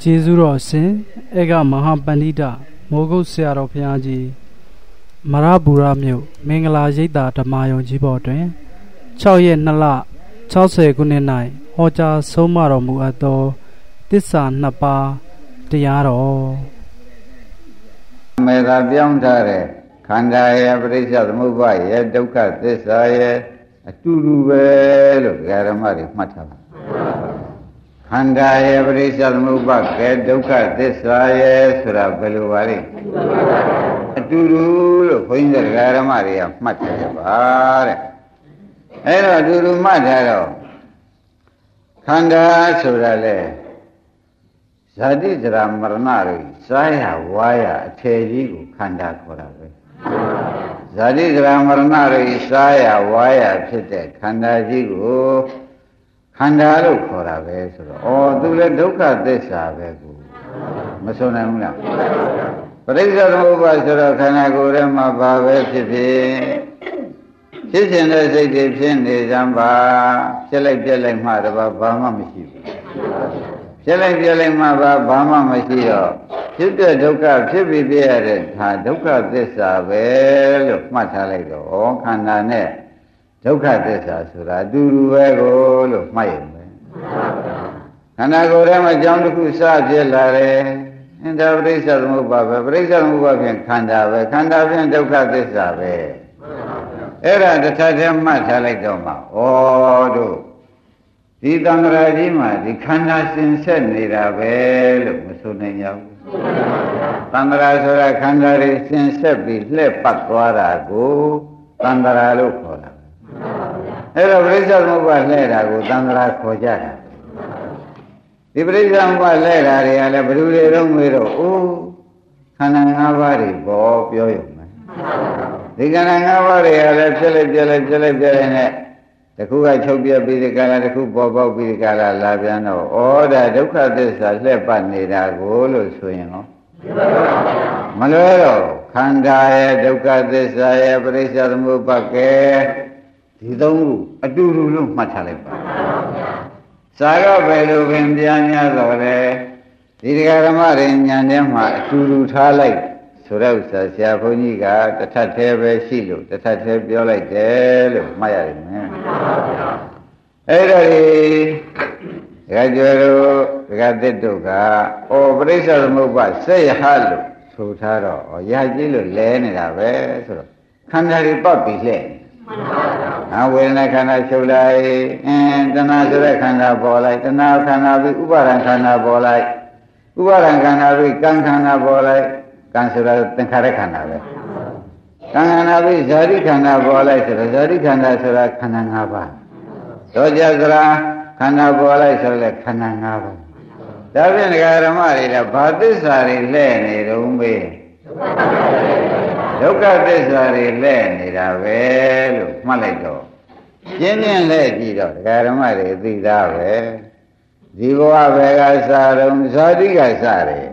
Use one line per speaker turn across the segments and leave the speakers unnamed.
ကျေးဇူးတော်ရှင်ဧကမဟာပန္တိတမိုးကုတ်ဆရာတော်ဘုရားကြီးမရဘူရမြို့မင်္ဂလာရိပ်သာဓမ္မယုံကြီးဘော်တွင်6ရက်2လ60ခုနှစ်၌ဟောကြားဆုံးမတော်မူအပ်သောတစ္ဆာနှစ်ပါးတရားတော်
မေသာပြောင်းထားတဲ့ခန္ဓာရဲ့ပရိစ္ဆေသမုပ္ပါရဲ့ဒုက္ခသစ္စာရဲ့အတူတူပဲလို့ဓမ္မတွေမှတ်ထားပါ ခန္ဓာရဲ့ပရိစ္ဆေသမုပ္ပါကဲဒုက္ခသစ္စာရဲ့ဆိုတာဘယ်လိုပါလဲအတူတူလို့ခွင်းတဲ့ဓမ္မတွေကမှတ်ထားကြပါတဲ့အဲ့တော့အတူတူမှတ်ထားတော့ခန္ဓာဆိုတာလေဇာတိကြရာမရဏတွေစားရဝါရအထေကြီးကိုခန္ဓာခေါ်တာပဲဇာတိကြရာမရဏတွေစားရဝါရဖြစ်တဲ့ခန္ဓာကြီးကို ခန္ဓာလို့ခေါ်တာပဲဆိုတော့ဩသူလည်းဒုက္ခသစ္စာပဲကိုမဆုံးနိုင်ဘူးလားပရိစ္ဆေသမုပ္ပါဆိုတော့ခန္ဓာကိုယ်ထဲမှာဘာပဲဖြစ်ဖြစ်ဖြစ်ခြင်းတဲ့စိတ်တွေဖြစ်နေကြပါဖြစ်လိုက်ပြက်လိုက်မှတပါဘာမှမရှိဘူးဖြစ်လိုက်ပြက်လိုက်မှဘာဘာမှမရှိတော့ဖြစ်တဲ့ဒုက္ခဖြစ်ပြီးပြရတဲ့ဒါဒုက္ခသစ္စာပဲလို့မှတ်ထားလိုက်တော့ခန္ဓာနဲ့ ဒုက္ခသစ္စာဆိုတာအတူတူပဲကိုလို့မှတ်ရင်ပဲခန္ဓာကိုယ်ထဲမှာကြောင်းတစ်ခုစဖြစ်လာတယ်အင်္ဒပရိစ္ဆသမုပ္ပါပဲပရိစ္ဆသမုပ္ပါဖြင့်ခန္ဓာပဲခန္ဓာဖြင့်ဒုက္ခသစ္စာပဲအဲ့ဒါတစ်ထပ်တည်းမှတ်ထားလိုက်တော့မှဩတို့ဒီတံ္ဍရာကြီးမှာဒီခန္ဓာစင်ဆက်နေတာပဲလို့မဆိုနိုင်ကြဘူးတံ္ဍရာဆိုတာခန္ဓာတွေစင်ဆက်ပြီးလှည့်ပတ်သွားတာကိုတံ္ဍရာလို့ခေါ်တာ အဲ့တော့ပရိစ္ဆေသမုပ္ပါလှည့်တာကိုတံ္ဍရာခေါ်ကြတာဒီပရိစ္ဆေသမုပ္ပါလှည့်တာတွေကလည်းဘယ်သူတွေတော့ငွေတော့အိုးခန္ဓာ၅ပါးတွေပေါ်ပြောရုံပဲဒီခန္ဓာ၅ပါးတွေကလည်းဖြစ်လိုက်ပြက်လိုက်ပြက်လိုက်ပြက်လိုက်နဲ့တခုကချုပ်ပြပြီးဒီကလာတခုပေါ်ပေါက်ပြီးဒီကလာလာပြန်တော့ဩဒါဒုက္ခသစ္စာလှည့်ပတ်နေတာကိုလို့ဆိုရင်ဟောမလွဲတော့ခန္ဓာရဲ့ဒုက္ခသစ္စာရဲ့ပရိစ္ဆေသမုပ္ပါကဲ ဒီသုံးခုအတူတူလို့မှတ်ထားလိုက်ပါစာကဘယ်လိုပင်ပြန်များတော့လဲဒီတရားဓမ္မတွေညံထဲမှာအတူတူထားလိုက်ဆိုတဲ့ဥစ္စာဆရာဘုန်းကြီးကတထက်သေးပဲရှိလို့တထက်သေးပြောလိုက်တယ်လို့မှတ်ရတယ်မယ်အဲ့ဒါဒီဒကာကျော်တို့ဒကာသစ်တို့ကဩပရိစ္ဆေသမုပ္ပါစေယဟလို့ဆိုထားတော့ဩရာကြီးလို့လဲနေတာပဲဆိုတော့ခန္ဓာတွေပတ်ပြီးလှဲ့ အဝေဒနာခန္ဓာချုပ်လိုက်အင်းတဏှာဆိုတဲ့ခန္ဓာပေါ်လိုက်တဏှာခန္ဓာပြီးဥပါဒံခန္ဓာပေါ်လိုက်ဥပါဒံခန္ဓာပြီးကံခန္ဓာပေါ်လိုက်ကံဆိုတာသင်္ခါရခန္ဓာပဲကံခန္ဓာပြီးဇာတိခန္ဓာပေါ်လိုက်ဆိုတော့ဇာတိခန္ဓာဆိုတာခန္ဓာ၅ပါးသောကြစရာခန္ဓာပေါ်လိုက်ဆိုလည်းခန္ဓာ၅ပါးဒါဖြင့်ဒကာဓမ္မတွေကဘာသစ္စာတွေလဲနေတုံးမေးဒုက္ခ သစ္စာတွေလဲနေတာပဲလို့မှတ်လိုက်တော့ရှင်းရှင်းလဲကြည့်တော့ဒကာဓမ္မတွေသိသားပဲဒီဘဝဘယ်ကစတော့ဇာတိကစတယ်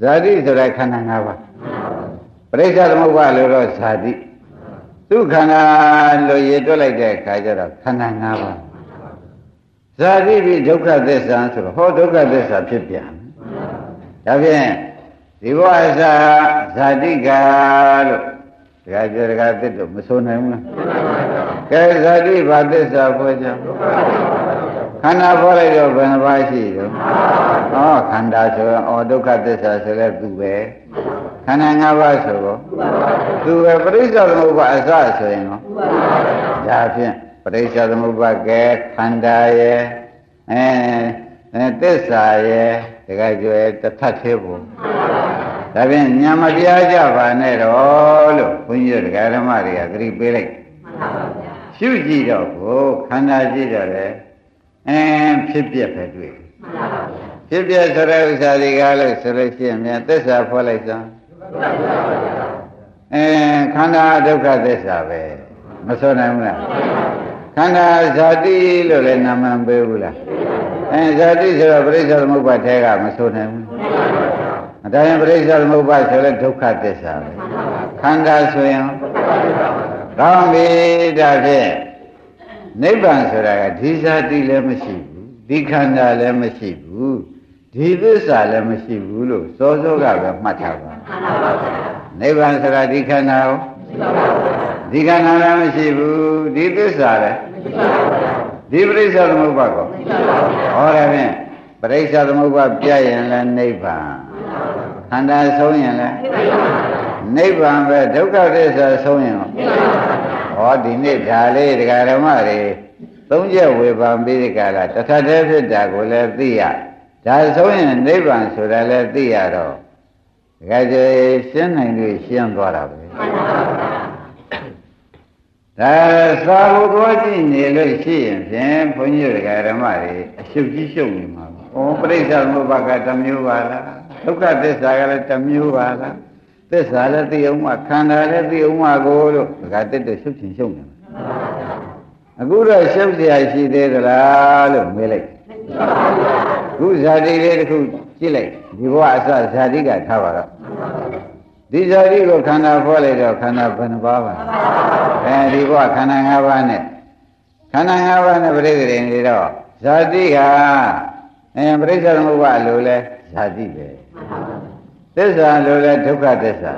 ဇာတိဆိုတာခန္ဓာ၅ပါးပရိစ္ဆေသမုပ္ပါလို့တော့ဇာတိသူခန္ဓာလို့ရည်တွက်လိုက်တဲ့အခါကျတော့ခန္ဓာ၅ပါးဇာတိပြီးဒုက္ခသစ္စာဆိုတော့ဟောဒုက္ခသစ္စာဖြစ်ပြန်ဒါဖြင့် ဒီဘဝအစဇာတိကလို့တခါပြောတခါသစ်တော့မဆိုနိုင်ဘူးလားကဲဇာတိဘာသစ္စာဖွဲ့ကြခန္ဓာပေါ်လိုက်တော့ဘယ်နှပါးရှိတော့ဩခန္ဓာဆိုရင်ဩဒုက္ခသစ္စာဆိုလဲသူပဲခန္ဓာ၅ပါးဆိုတော့သူပဲပရိစ္ဆေသမုပ္ပါအစဆိုရင်ရောဒါဖြင့်ပရိစ္ဆေသမုပ္ပါကဲခန္ဓာရဲ့အဲသစ္စာရဲ့တခါကျွဲတထတ်သေးဘူး ဒါဖြင့်ညာမပြားကြပါနဲ့တော့လို့ဘုန်းကြီးတို့ဒကာဓမ္မတွေကသတိပေးလိုက်ရှုကြည့်တော့ကိုခန္ဓာကြည့်တော့လေအဲဖြစ်ပြက်ပဲတွေ့ဖြစ်ပြက်ဆိုတဲ့ဥစ္စာတွေကလို့ဆိုလို့ရှိရင်မြန်သစ္စာဖွက်လိုက်စမ်းအဲခန္ဓာဒုက္ခသစ္စာပဲမဆိုနိုင်ဘူးလားခန္ဓာဇာတိလို့လည်းနာမည်ပေးဘူးလားအဲဇာတိဆိုတော့ပရိစ္ဆေသမုပ္ပါထဲကမဆိုနိုင်ဘူး အတိုင်းပရိစ္ဆေသမုပ္ပါဆိုလဲဒုက္ခသစ္စာပဲခန္ဓာဆိုရင်ကောင်းပြီဒါဖြင့်နိဗ္ဗာန်ဆိုတာကဒီဇာတိလည်းမရှိဘူးဒီခန္ဓာလည်းမရှိဘူးဒီသစ္စာလည်းမရှိဘူးလို့စောစောကပဲမှတ်ထားပါနိဗ္ဗာန်ဆိုတာဒီခန္ဓာကိုဒီခန္ဓာလည်းမရှိဘူးဒီသစ္စာလည်းဒီပရိစ္ဆေသမုပ္ပါကောဟောတယ်ဖြင့်ပရိစ္ဆေသမုပ္ပါပြရင်လည်းနိဗ္ဗာန် ခန္ဓာဆုံးရင်လည်းနိဗ္ဗာန်ပဲဒုက္ခသစ္စာဆုံးရင်ဟောဒီနေ့ဒါလေးဒကာဓမ္မတွေသုံးချက်ဝေဖန်ပြီးဒီကလာတထတည်းဖြစ်တာကိုလည်းသိရဒါဆုံးရင်နိဗ္ဗာန်ဆိုတာလည်းသိရတော့ဒကာကျေရှင်းနိုင်လို့ရှင်းသွားတာပဲဒါသာဘုရားကြည့်နေလို့ရှိရင်ဖြင့်ဘုန်းကြီးဒကာဓမ္မတွေအရှုပ်ကြီးရှုပ်နေမှာ။ဩပရိစ္ဆေသမုပ္ပါကတစ်မျိုးပါလား။ ဒုက္ခသစ္စာကလည်းတစ်မျိုးပါလား။သစ္စာလည်းသိအောင်မှခန္ဓာလည်းသိအောင်မှကိုလို့ဒကာတက်တက်ရှုပ်ချင်ရှုပ်နေမှာ။အခုတော့ရှုပ်เสียရှိသေးသလားလို့မေးလိုက်။ခုဇာတိလေးတစ်ခုကြည့်လိုက်ဒီဘဝအစဇာတိကထားပါတော့ဒီဇာတိကိုခန္ဓာဖော်လိုက်တော့ခန္ဓာဘယ်နှပါးပါအဲဒီဘဝခန္ဓာ၅ပါးနဲ့ခန္ဓာ၅ပါးနဲ့ပြိတ္တိနေတော့ဇာတိကအဲပြိစ္ဆာသမုပ္ပါလို့လဲဇာတိပဲ သစ္စာလို့လဲဒုက္ခသစ္စာ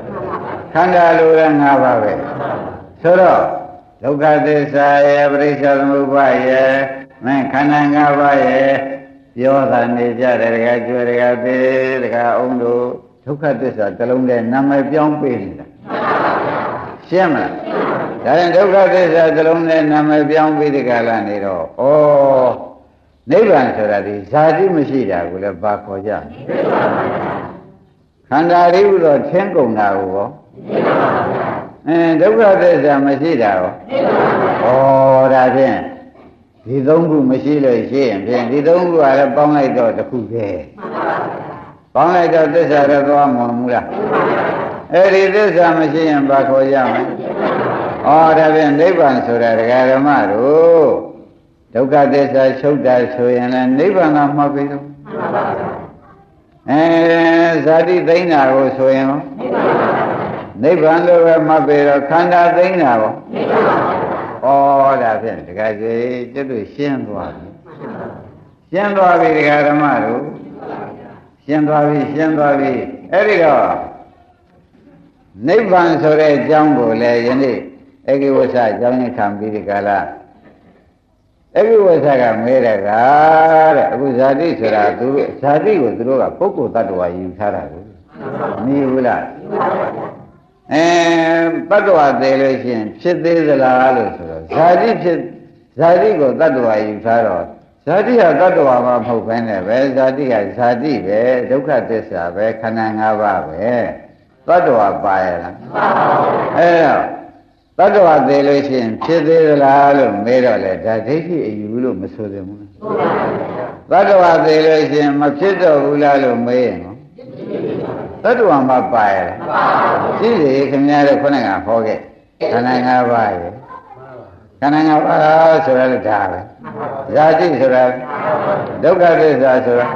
ခန္ဓာလို့လဲ၅ပါးပဲဆိုတော့ဒုက္ခသစ္စာရဲ့ပြိစ္ဆာသမုပ္ပါရဲ့မင်းခန္ဓာ၅ပါးရဲ့ပြောတာနေကြတယ်တကယ်ကျွဲတကယ်သေးတကယ်အောင်တို့ဒုက္ခသစ္စာတစ်လုံးနဲ့နာမည်ပြောင်းပေးနေတာရှင်းမလားဒါရင်ဒုက္ခသစ္စာတစ်လုံးနဲ့နာမည်ပြောင်းပြီးဒီကလာနေတော့ဩ နိဗ္ဗာန်ဆိုတာဒီဇာတိမရှိတာကိုလည်းဘာခေါ်ကြခန္ဓာရိဟုတော့ထင်းကုန်တာကိုရောအဲဒုက္ခသစ္စာမရှိတာရောဩဒါဖြင့်ဒီသုံးခုမရှိလို့ရှိရင်ဖြင့်ဒီသုံးခုကလည်းပေါင်းလိုက်တော့တစ်ခုပဲပေါင်းလိုက်တော့သစ္စာတော့သွားမှာမူလားအဲ့ဒီသစ္စာမရှိရင်ဘာခေါ်ရမလဲဩဒါဖြင့်နိဗ္ဗာန်ဆိုတာဒကာဓမ္မတို့ ဒုက္ခသစ္စာချုပ်တာဆိုရင်လည်းနိဗ္ဗာန်ကမှတ်ပြီတော့အဲဇာတိသိမ့်တာကိုဆိုရင်ရောနိဗ္ဗာန်လို့ပဲမှတ်ပြီတော့ခန္ဓာသိမ့်တာရောဩဒါဖြင့်ဒကာကြီးကျွတ်တို့ရှင်းသွားပြီရှင်းသွားပြီဒကာဓမ္မတို့ရှင်းသွားပြီရှင်းသွားပြီအဲ့ဒီတော့နိဗ္ဗာန်ဆိုတဲ့အကြောင်းကိုလည်းယနေ့အဂိဝဆအကြောင်းရခံပြီးဒီကလာ အဂိဝဆကမဲတဲ့ကတဲ့အခုဇာတိဆိုတာသူတို့ဇာတိကိုသူတို့ကပုဂ္ဂိုလ်တ attva ယူထားတာကိုမီးဘူးလားအဲတ attva သေးလို့ရှိရင်ဖြစ်သေးသလားလို့ဆိုတော့ဇာတိဖြစ်ဇာတိကိုတ attva ယူထားတော့ဇာတိဟာတ attva မှာမဟုတ်ဘဲနဲ့ပဲဇာတိကဇာတိပဲဒုက္ခသစ္စာပဲခန္ဓာ၅ပါးပဲတ attva ပါရလားမပါဘူးအဲတော့ တတ္တဝသေးလို့ရှိရင်ဖြစ်သေးသလားလို့မေးတော့လေဒါဒိဋ္ဌိအယူလို့မဆိုသင့်ဘူးလားတတ္တဝသေးလို့ရှိရင်မဖြစ်တော့ဘူးလားလို့မေးရင်နော်တတ္တဝမှာပါရလားရှိစေခင်ဗျားတို့ခုနကဟောခဲ့ခန္ဓာ၅ပါးရဲ့ခန္ဓာ၅ပါးဆိုရတဲ့ဒါပဲဇာတိဆိုတာဒုက္ခသစ္စာဆိုတာ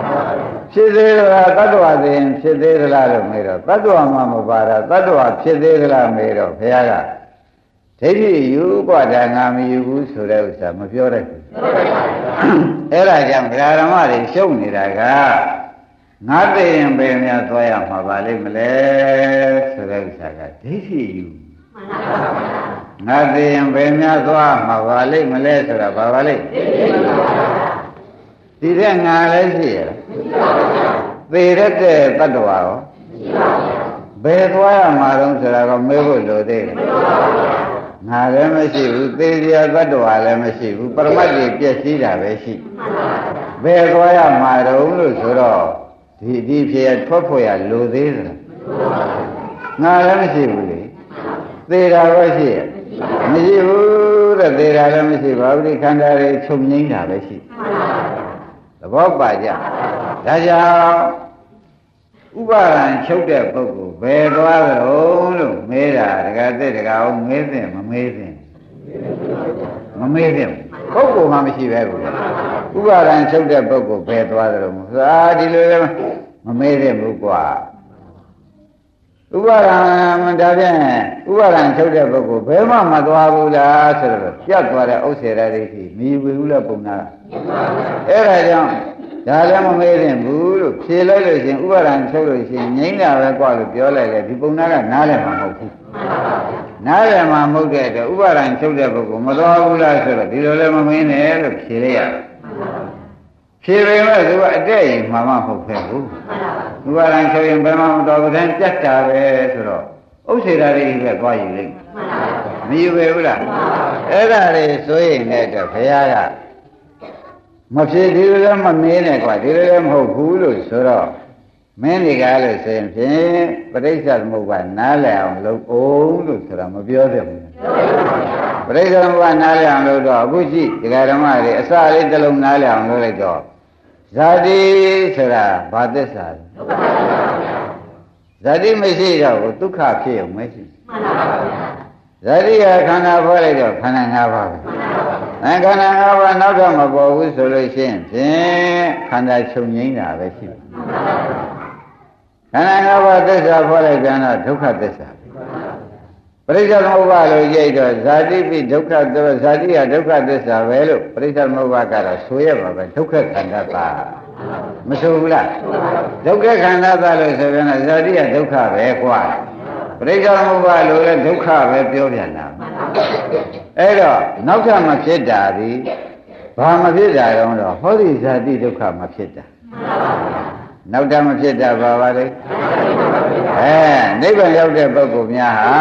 ဖြစ်သေးသလားတတ္တဝသေးရင်ဖြစ်သေးသလားလို့မေးတော့တတ္တဝမှာမပါတာတတ္တဝဖြစ်သေးသလားမေးတော့ဘုရားက ဒိဋ္ဌိယူပဒါငါမယူဘူးဆိုတဲ့ဥစ္စာမပြောတတ်ဘူးအဲ့ဒါကြောင့်ဗราဓမ္မတွေရှုံနေတာကငါသိရင်ပဲများသွားရမှာပါလိမ့်မလဲဆိုတဲ့ဥစ္စာကဒိဋ္ဌိယူငါသိရင်ပဲများသွားမှာပါလိမ့်မလဲဆိုတာဘာပါလိမ့်ဒီတဲ့ငါလည်းရှိရသေရတဲ့တ attva ရောဘယ်သွားရမှာတော့ဆိုတာကမေးဖို့လိုသေးတယ် ငါလည်းမရှိဘူးသေစရာတ attva လည်းမရှိဘူးပရမတ်ကြီးပြည့်စည်တာပဲရှိဘယ်သွားရမှာတော့လို့ဆိုတော့ဒီဒီဖြစ်ရထွက်ဖို့ရလိုသေးတယ်ငါလည်းမရှိဘူးလေသေတာပဲရှိရမရှိဘူးတဲ့သေတာလည်းမရှိပါဘူးဒီခန္ဓာတွေချုပ်ငိမ့်တာပဲရှိသဘောပါကြဒါကြောင့် ဥပါဒံချုပ်တဲ့ပုဂ္ဂိုလ်ဘယ်သွားကြလို့လို့မေးတာတကယ်တဲ့တကယ်အောင်မေးတဲ့မမေးတဲ့မမေးတဲ့ပုဂ္ဂိုလ်မှမရှိပဲဘူးဥပါဒံချုပ်တဲ့ပုဂ္ဂိုလ်ဘယ်သွားကြလို့သာဒီလိုလည်းမမေးတဲ့ဘူးကွာဥပါဒံဒါဖြင့်ဥပါဒံချုပ်တဲ့ပုဂ္ဂိုလ်ဘယ်မှမသွားဘူးလားဆိုတော့ပြတ်သွားတဲ့ဥစ္စေရဒိဋ္ဌိမြည်ဘူးလဲပုံနာအဲ့ဒါကြောင့် ဒါလည်းမမေးရင်ဘူးလို့ဖြေလိုက်လို့ရှင်ဥပါဒံချုပ်လို့ရှင်ငိမ့်တာပဲกว่าလို့ပြောလိုက်လေဒီပုံနာကနားလည်မှာမဟုတ်ဘူးနားလည်မှာမဟုတ်တဲ့အတွက်ဥပါဒံချုပ်တဲ့ပုဂ္ဂိုလ်မတော်ဘူးလားဆိုတော့ဒီလိုလည်းမမင်းနဲ့လို့ဖြေလိုက်ရတယ်ဖြေပေမဲ့သူကအတဲ့ရင်မှမဟုတ်ခဲ့ဘူးဥပါဒံချုပ်ရင်ဘယ်မှမတော်ဘူးတန်းပြတ်တာပဲဆိုတော့ဥစ္စေတာတွေပဲသွားယူလိမ့်မယူပဲဘူးလားအဲ့ဒါတွေဆိုရင်လည်းတော့ဘုရားက မဖြစ်ဒီလိုလည်းမမင်းနဲ့ကွာဒီလိုလည်းမဟုတ်ဘူးလို့ဆိုတော့မင်းတွေကလို့ဆိုရင်ဖြင့်ပရိစ္ဆေသမုပ္ပါနားလည်အောင်လုပ်အောင်လို့ဆိုတာမပြောသင့်ဘူးပရိစ္ဆေသမုပ္ပါနားလည်အောင်လုပ်တော့အခုကြည့်ဒကာဓမ္မတွေအစလေးတစ်လုံးနားလည်အောင်လုပ်လိုက်တော့ဇာတိဆိုတာဘာသစ္စာလဲဇာတိမရှိတော့ဘူးဒုက္ခဖြစ်ရုံမရှိမှန်ပါဗျာဇာတိကခန္ဓာဖွဲ့လိုက်တော့ခန္ဓာ၅ပါးပဲ အဲခန္ဓာ၅ပါးနောက်တော့မပေါ်ဘူးဆိုလို့ရှိရင်ဖြင့်ခန္ဓာချုပ်ငိမ့်တာပဲရှိတယ်ခန္ဓာ၅ပါးသစ္စာဖွဲ့လိုက်ပြန်တော့ဒုက္ခသစ္စာပရိစ္ဆေသမုပ္ပါလို့ကြိတ်တော့ဇာတိပိဒုက္ခသဇာတိကဒုက္ခသစ္စာပဲလို့ပရိစ္ဆေသမုပ္ပါကတော့ဆိုရပါပဲဒုက္ခခန္ဓာပါမဆိုဘူးလားဒုက္ခခန္ဓာပါလို့ဆိုပြန်တော့ဇာတိကဒုက္ခပဲกว่าပရိစ္ဆေသမုပ္ပါလို့လည်းဒုက္ခပဲပြောပြန်တာ အဲ့တော့နောက်ထပ်မဖြစ်တာဒီဘာမဖြစ်တာတော့တော့ဟောဒီဇာတိဒုက္ခမဖြစ်တာနောက်ထပ်မဖြစ်တာဘာပါလဲအဲနိဗ္ဗာန်ရောက်တဲ့ပုဂ္ဂိုလ်များဟာ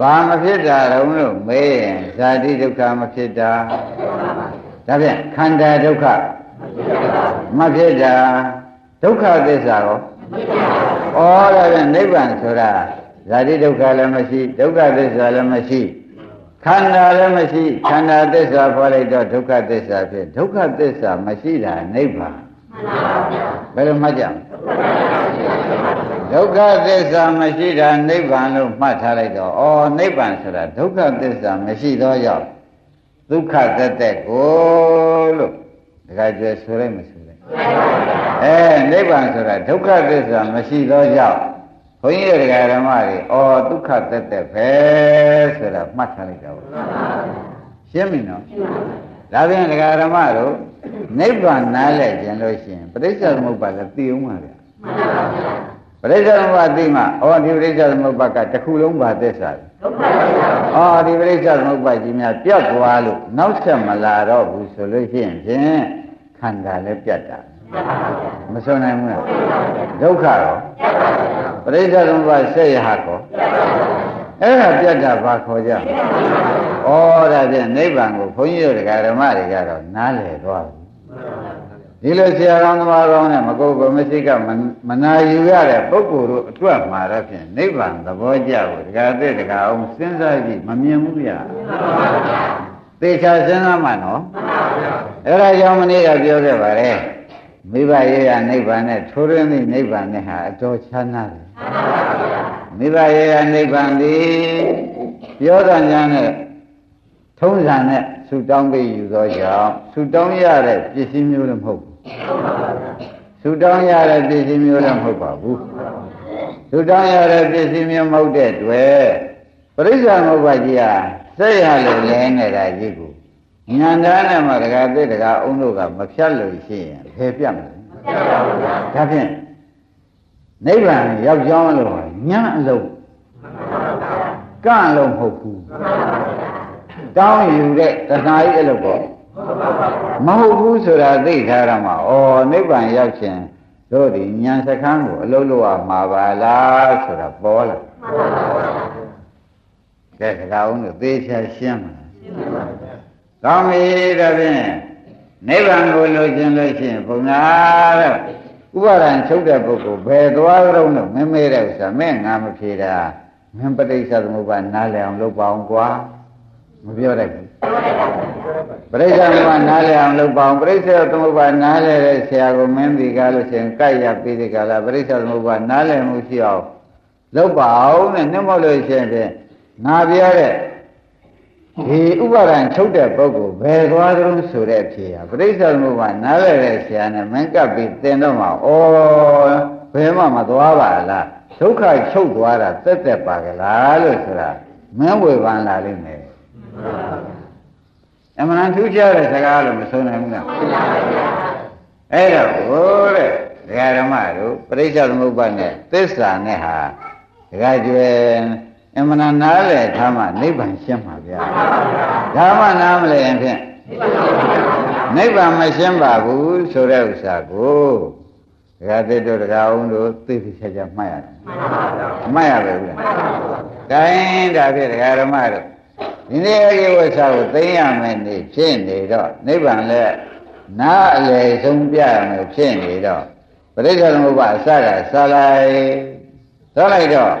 ဘာမဖြစ်တာတော့လို့မေးရင်ဇာတိဒုက္ခမဖြစ်တာဒါဖြင့်ခန္ဓာဒုက္ခမဖြစ်တာဒုက္ခသစ္စာရောဩဒါဖြင့်နိဗ္ဗာန်ဆိုတာဇာတိဒုက္ခလည်းမရှိဒုက္ခသစ္စာလည်းမရှိ ခန္ဓာလည်းမရှိခန္ဓာသစ္စာဖော်လိုက်တော့ဒုက္ခသစ္စာဖြစ်ဒုက္ခသစ္စာမရှိတာနိဗ္ဗာန်ဘယ်လိုမှတ်ကြဒုက္ခသစ္စာမရှိတာနိဗ္ဗာန်လို့မှတ်ထားလိုက်တော့ဩနိဗ္ဗာန်ဆိုတာဒုက္ခသစ္စာမရှိသောကြောင့်ဒုက္ခသက်သက်ကိုလို့ဒကာကျွဲဆိုလိုက်မဆိုလိုက်အဲနိဗ္ဗာန်ဆိုတာဒုက္ခသစ္စာမရှိသောကြောင့် ဘုန်းကြီးတွေကဓမ္မတွေဩဒုက္ခသက်သက်ပဲဆိုတာမှတ်ထားလိုက်တော့ရှင်းပြီနော်ဒါပြန်ဒကာဓမ္မတို့နိဗ္ဗာန်နားလဲကျင်လို့ရှိရင်ပရိစ္ဆေသမုပ္ပါလည်းသိအောင်ပါဗျာပရိစ္ဆေသမုပ္ပါသိမှဩဒီပရိစ္ဆေသမုပ္ပါကတစ်ခုလုံးပါသစ္စာလေဩဒီပရိစ္ဆေသမုပ္ပါကြီးများပြတ်သွားလို့နောက်ဆက်မလာတော့ဘူးဆိုလို့ရှိရင်ဖြင့်ခန္ဓာလည်းပြတ်တာ မစွန်နိုင်ဘူးလားဒုက္ခရောပရိစ္ဆေသမုပ္ပါဆက်ရဟကောအဲ့ဒါပြတ်တာဘာခေါ်ကြဩဒါဖြင့်နိဗ္ဗာန်ကိုဘုန်းကြီးတို့ဓမ္မတွေကတော့နားလည်သွားပြီဒီလိုဆရာကောင်းသမားကောင်းနဲ့မကုတ်ဘမရှိကမနာယူရတဲ့ပုဂ္ဂိုလ်တို့အတွက်မှာတော့ဖြင့်နိဗ္ဗာန်သဘောကျဖို့ဒကာသစ်ဒကာအောင်စဉ်းစားကြည့်မမြင်ဘူးဗျာသေချာစဉ်းစားမှနော်အဲ့ဒါကြောင့်မနေ့ကပြောခဲ့ပါလေ မိဘရဲ့ရနိဗ္ဗာန်နဲ့ထိုးရင်းသည့်နိဗ္ဗာန်နဲ့ဟာအတော်ချမ်းသာတယ်မိဘရဲ့ရနိဗ္ဗာန်သည်ပြောတဲ့ညာနဲ့ထုံးစံနဲ့ဆူတောင်းပေးယူသောကြောင့်ဆူတောင်းရတဲ့ပစ္စည်းမျိုးလည်းမဟုတ်ဘူးဆူတောင်းရတဲ့ပစ္စည်းမျိုးလည်းမဟုတ်ပါဘူးဆူတောင်းရတဲ့ပစ္စည်းမျိုးမဟုတ်တဲ့တွေ့ပရိစ္ဆာမုပ္ပါကြီးဟာစိတ်ရလို့လဲနေတာကြီးကို ဉာဏ်သားနဲ့မှတကားသိတကားအုံးတို့ကမဖြတ်လို့ရှိရင်ဖယ်ပြတ်မယ်ဒါဖြင့်နိဗ္ဗာန်ရောက်ကြောင်းလို့ညံ့အလုံးကန့်လုံးမဟုတ်ဘူးတောင်းယူတဲ့တဏှာကြီးအဲ့လိုပေါ့မဟုတ်ဘူးဆိုတာသိထားရမှာဩနိဗ္ဗာန်ရောက်ခြင်းတို့ဒီဉာဏ်စခန်းကိုအလုံးလို့ရမှာပါလားဆိုတာပေါ်လာကဲတခါအောင်လို့သေချာရှင်းမှာ ကောင်းပြီဒါဖြင့်နိဗ္ဗာန်ကိုလိုချင်လို့ရှိရင်ဘုံနာတဲ့ဥပါဒံချုပ်တဲ့ပုဂ္ဂိုလ်ဘယ်သွားကြုံလို့မမေ့တဲ့ဥစ္စာမဲ့ငါမဖြေတာမင်းပဋိစ္စသမုပ္ပါနားလည်အောင်လုပ်ပါအောင်ကွာမပြောတတ်ဘူးပရိစ္ဆေသမုပ္ပါနားလည်အောင်လုပ်ပါအောင်ပရိစ္ဆေသမုပ္ပါနားလည်တဲ့ဆရာကိုမင်းဒီကားလို့ရှိရင်ကြိုက်ရပြီးဒီကားလားပရိစ္ဆေသမုပ္ပါနားလည်မှုရှိအောင်လုပ်ပါအောင်နဲ့နှမလို့ရှိရင်ဖြင့်ငါပြောတဲ့ ဒီဥပါဒံချုပ်တဲ့ပုဂ္ဂိုလ်ဘယ်သွားကြုံဆိုတဲ့ဖြေဟာပရိစ္ဆေသမုပ္ပါနားလည်တဲ့ဆရာနဲ့မင်းကပ်ပြီးသင်တော့မှဩဘယ်မှမသွားပါလားဒုက္ခချုပ်သွားတာတက်တက်ပါကလားလို့ဆိုတာမင်းဝေဖန်လာလိမ့်မယ်အမှန်ထူးခြားတဲ့စကားလို့မဆိုနိုင်ဘူးလားအဲ့တော့ဟိုတဲ့ဒကာဓမ္မတို့ပရိစ္ဆေသမုပ္ပါနဲ့သစ္စာနဲ့ဟာဒကာကျွယ် အမှန်နားလေထားမှနိဗ္ဗာန်ရှင်းမှာဗျာဒါမှနားမလဲရင်ဖြင့်နိဗ္ဗာန်မရှင်းပါဘူးဆိုတဲ့ဥစ္စာကိုဒကာသစ်တို့ဒကာအောင်တို့သိသိချာချာမှတ်ရတယ်မှတ်ရပဲဗျာဒါရင်ဒါဖြင့်ဒကာဓမ္မတို့ဒီနေ့အရေးဝဆာကိုသိရမယ်နေဖြစ်နေတော့နိဗ္ဗာန်လည်းနားအလေဆုံးပြရမယ်ဖြစ်နေတော့ပရိစ္ဆေသမုပ္ပါအစကစားလိုက်သွားလိုက်တော့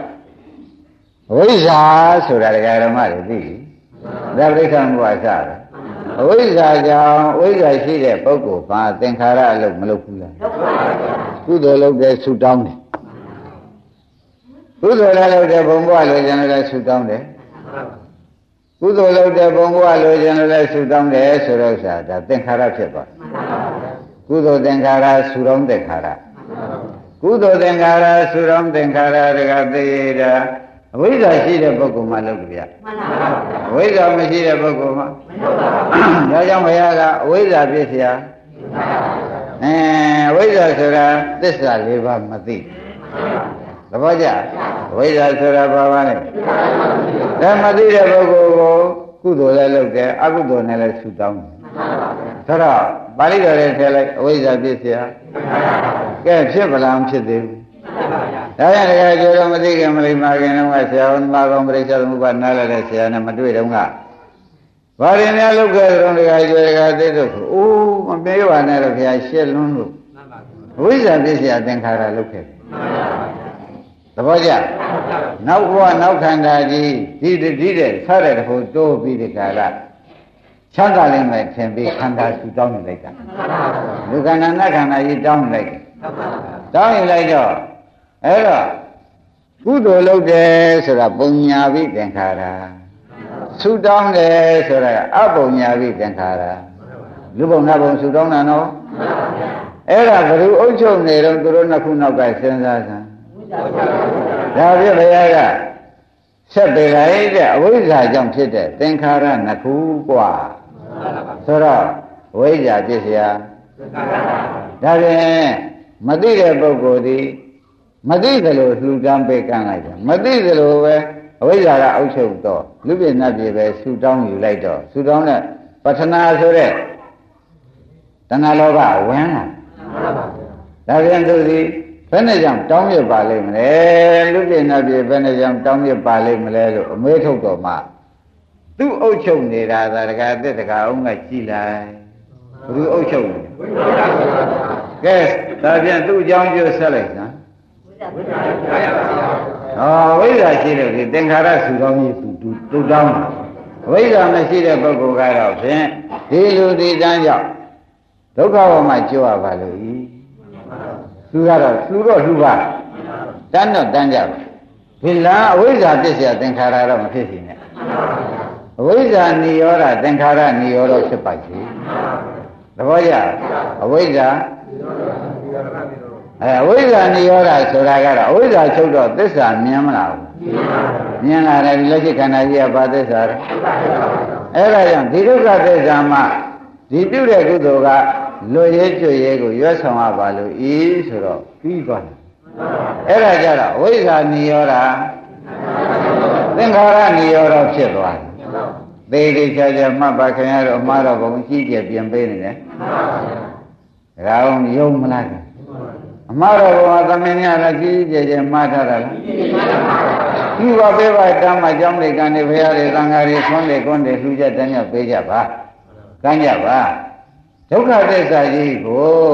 ဝိဇ္ဇာဆိုတာဒကာဓမ္မတွေသိပြီဒါပရိစ္ဆေသမုပ္ပါအစပဲအဝိဇ္ဇာကြောင့်ဝိဇ္ဇာရှိတဲ့ပုဂ္ဂိုလ်ဘာသင်္ခါရအလုပ်မလုပ်ဘူးလားကုသိုလ်လုပ်တဲ့ဆူတောင်းတယ်ကုသိုလ်လည်းလုပ်တဲ့ဘုံဘဝလိုချင်လည်းဆူတောင်းတယ်ကုသိုလ်လုပ်တဲ့ဘုံဘဝလိုချင်လည်းဆူတောင်းတယ်ဆိုတော့ဥစ္စာဒါသင်္ခါရဖြစ်သွားကုသိုလ်သင်္ခါရဆူတောင်းသင်္ခါရကုသိုလ်သင်္ခါရဆူတောင်းသင်္ခါရတကသိရတာ အဝိဇ္ဇာရှိတဲ့ပုဂ္ဂိုလ်မှလုပ်ကြဗျာမှန်ပါဗျာအဝိဇ္ဇာမရှိတဲ့ပုဂ္ဂိုလ်မှမလုပ်ပါဘူးဒါကြောင့်ဘုရားကအဝိဇ္ဇာပြည့်စရာအဲအဝိဇ္ဇာဆိုတာသစ္စာ၄ပါးမသိသဘောကျအဝိဇ္ဇာဆိုတာဘာပါလဲဒါမသိတဲ့ပုဂ္ဂိုလ်ကိုကုသိုလ်လည်းလုပ်တယ်အကုသိုလ်နဲ့လည်းဆူတောင်းတယ်ဒါတော့ပါဠိတော်နဲ့ထည့်လိုက်အဝိဇ္ဇာပြည့်စရာကဲဖြစ်ဗလားမဖြစ်သေးဘူး ဒါကြောင့်တကယ်ကျော်တော့မသိခင်မလိမ္မာခင်တော့ဆရာဝန်မာကောင်ပရိစ္ဆေသမုပ္ပါနားလည်းတဲ့ဆရာနဲ့မတွေ့တော့ကဘာရင်များလုပ်ခဲ့တဲ့တကယ်ကျော်တကယ်သိတော့အိုးမပြေပါနဲ့တော့ဘုရားရှက်လွန်းလို့ဝိဇ္ဇာပြည့်စရာသင်္ခါရလုပ်ခဲ့တယ်သဘောကျနောက်ဘဝနောက်ခန္ဓာကြီးဒီတိတဲ့ဆရတဲ့တခုတိုးပြီးဒီကာလချမ်းသာလိမ့်မယ်ထင်ပြီးခန္ဓာဆူတောင်းနေလိုက်တာလူခန္ဓာနတ်ခန္ဓာကြီးတောင်းနေလိုက်တောင်းနေလိုက်တော့ အဲ့တော့ကုသိုလ်လုပ်တယ်ဆိုတာပုံညာပိသင်္ခါရဆုတောင်းတယ်ဆိုတာအပုံညာပိသင်္ခါရလူပုံနာပုံဆုတောင်းတာနော်အဲ့ဒါဘယ်သူအုပ်ချုပ်နေတော့သူတို့နှစ်ခုနောက်ကစဉ်းစားစမ်းဒါပြဘုရားကဆက်ပေလိုက်တဲ့အဝိဇ္ဇာကြောင့်ဖြစ်တဲ့သင်္ခါရနှစ်ခုกว่าဆိုတော့ဝိဇ္ဇာဖြစ်เสียဒါဖြင့်မသိတဲ့ပုဂ္ဂိုလ်ဒီ မသိသလိုလှူဒန်းပေးကမ်းလိုက်တယ်မသိသလိုပဲအဝိဇ္ဇာကအုပ်ချုပ်တော့လူပြည့်နတ်ပြည့်ပဲဆူတောင်းယူလိုက်တော့ဆူတောင်းတဲ့ပထနာဆိုတဲ့တဏှာလောဘဝင်လာဒါပြန်သူစီဘယ်နဲ့ကြောင့်တောင်းမြပါလိမ့်မလဲလူပြည့်နတ်ပြည့်ဘယ်နဲ့ကြောင့်တောင်းမြပါလိမ့်မလဲလို့အမေးထုတ်တော့မှသူ့အုပ်ချုပ်နေတာသာတကားတက်တကားအောင်ကကြည်လိုက်ဘယ်သူအုပ်ချုပ်လဲကဲဒါပြန်သူ့အကြောင်းကျိုးဆက်လိုက်စမ်း ဟောဝိဇ္ဇာရှိလို့ဒီသင်္ခါရစုကောင်းကြီးသူတူတောင်းဝိဇ္ဇာမရှိတဲ့ပုဂ္ဂိုလ်ကတော့ဖြင့်ဒီလူဒီတန်းကြောင့်ဒုက္ခဝမှာကြွရပါလို့ဤသူကတော့သူတော့လူပါတန်းတော့တန်းကြပါဘိလာအဝိဇ္ဇာပြည့်စရာသင်္ခါရတော့မဖြစ်စီနဲ့အဝိဇ္ဇာနိရောဓသင်္ခါရနိရောဓဖြစ်ပါစေသဘောကျအဝိဇ္ဇာနိရောဓ အဲအဝိဇ္ဇာနိရောဓဆိုတာကတော့အဝိဇ္ဇာချုပ်တော့သစ္စာမြင်မလားဘူးမြင်လာတယ်ဒီလက်ရှိခန္ဓာကြီးကဘာသစ္စာလဲအဲ့ဒါကြောင့်ဒီဒုက္ခသစ္စာမှာဒီပြုတဲ့ကုသိုလ်ကလွတ်ရဲကျွရဲကိုရွတ်ဆောင်ရပါလို့ဤဆိုတော့ပြီးသွားတယ်အဲ့ဒါကြတော့အဝိဇ္ဇာနိရောဓသင်္ခါရနိရောဓဖြစ်သွားတယ်သေသေးချာချာမှတ်ပါခင်ရတော့အမှားတော့ဘုံကြီးကျယ်ပြင်ပေးနေတယ်ဒါအောင်ယုံမလား အမှားတော်ဘုရားသမင်းများလည်းကြီးကြီးကျယ်ကျယ်မှားထားတာလားဒီပါပေးပါတမ်းမှာကြောင်းတွေကံတွေဘုရားတွေသံဃာတွေဆွမ်းတွေကွန်းတွေလှူကြတန်းကြပေးကြပါကမ်းကြပါဒုက္ခသစ္စာကြီးကို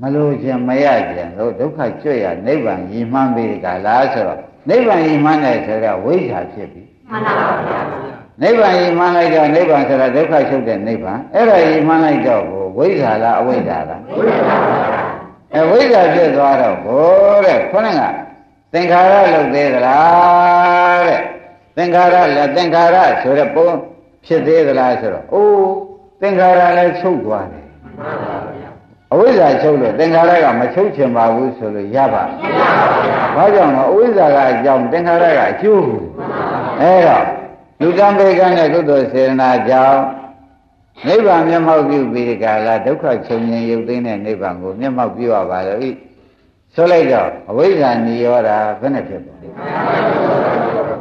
မလို့ခြင်းမရခြင်းလို့ဒုက္ခကျွတ်ရနိဗ္ဗာန်ရည်မှန်းပြီးကြလားဆိုတော့နိဗ္ဗာန်ရည်မှန်းတယ်ဆိုတော့ဝိဇ္ဇာဖြစ်ပြီမှန်ပါပါနိဗ္ဗာန်ရည်မှန်းလိုက်တော့နိဗ္ဗာန်ဆိုတာဒုက္ခချုပ်တဲ့နိဗ္ဗာန်အဲ့ဒါရည်မှန်းလိုက်တော့ဝိဇ္ဇာလားအဝိဇ္ဇာလားဝိဇ္ဇာပါ အဝိဇ္ဇာဖြစ်သွားတော့ဘိုးတဲ့ခေါင်းကသင်္ခါရလုပ်သေးသလားတဲ့သင်္ခါရလည်းသင်္ခါရဆိုတဲ့ပုံဖြစ်သေးသလားဆိုတော့အိုးသင်္ခါရလည်းချုပ်သွားတယ်အဝိဇ္ဇာချုပ်လို့သင်္ခါရကမချုပ်ချင်ပါဘူးဆိုလို့ရပါဘာကြောင့်လဲအဝိဇ္ဇာကအကြောင်းသင်္ခါရကအကျိုးအဲတော့လူတံပေကနဲ့ကုသိုလ်စေနာကြောင့် နိဗ္ဗာန်မျက်မှောက်ပြုပြီးဒီကလာဒုက္ခချုပ်ငြိမ်းရုပ်သိမ်းတဲ့နိဗ္ဗာန်ကိုမျက်မှောက်ပြုရပါလို့ဤဆိုလိုက်တော့အဝိဇ္ဇာနိရောဓဘယ်နဲ့ဖြစ်ပါလဲ။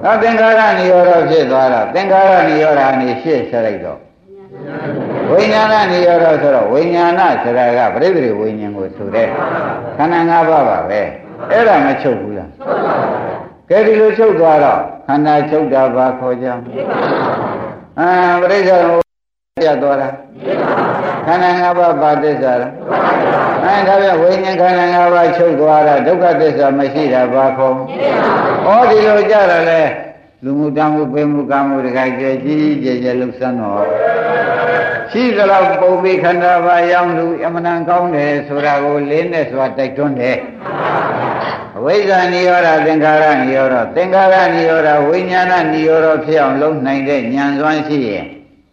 ဟောသင်္ခါရနိရောဓဖြစ်သွားတော့သင်္ခါရနိရောဓအနေရှေ့ဆက်လိုက်တော့ဝိညာဏနိရောဓဆိုတော့ဝိညာဏဆိုတာကပြိတ္တိဝိညာဉ်ကိုဆိုတဲ့ခန္ဓာ၅ပါးပါပဲအဲ့ဒါမချုပ်ဘူးလားကဲဒီလိုချုပ်သွားတော့ခန္ဓာချုပ်တာဘာခေါ်ကြမလဲအာပြိဿဟို ပြတ်သွားတာခန္ဓာ၅ပါးပါသစ္စာလားအဲဒါပြဝိညာဉ်ခန္ဓာ၅ပါးချုပ်သွားတာဒုက္ခသစ္စာမရှိတာဘာခေါ်ဩဒီလိုကြတော့လေလူမှုတမှုပေမှုကာမှုတခါကြည်ကြီးကြည်ကြည်လှုပ်ဆန်းတော့ရှိသလောက်ပုံပြီးခန္ဓာပါရောင်းလူအမှန်တန်ကောင်းတယ်ဆိုတာကိုလေးနဲ့စွာတိုက်တွန်းတယ်အဝိဇ္ဇာနိရောဓသင်္ခါရနိရောဓသင်္ခါရနိရောဓဝိညာဏနိရောဓဖြစ်အောင်လုပ်နိုင်တဲ့ဉာဏ်စွမ်းရှိရင်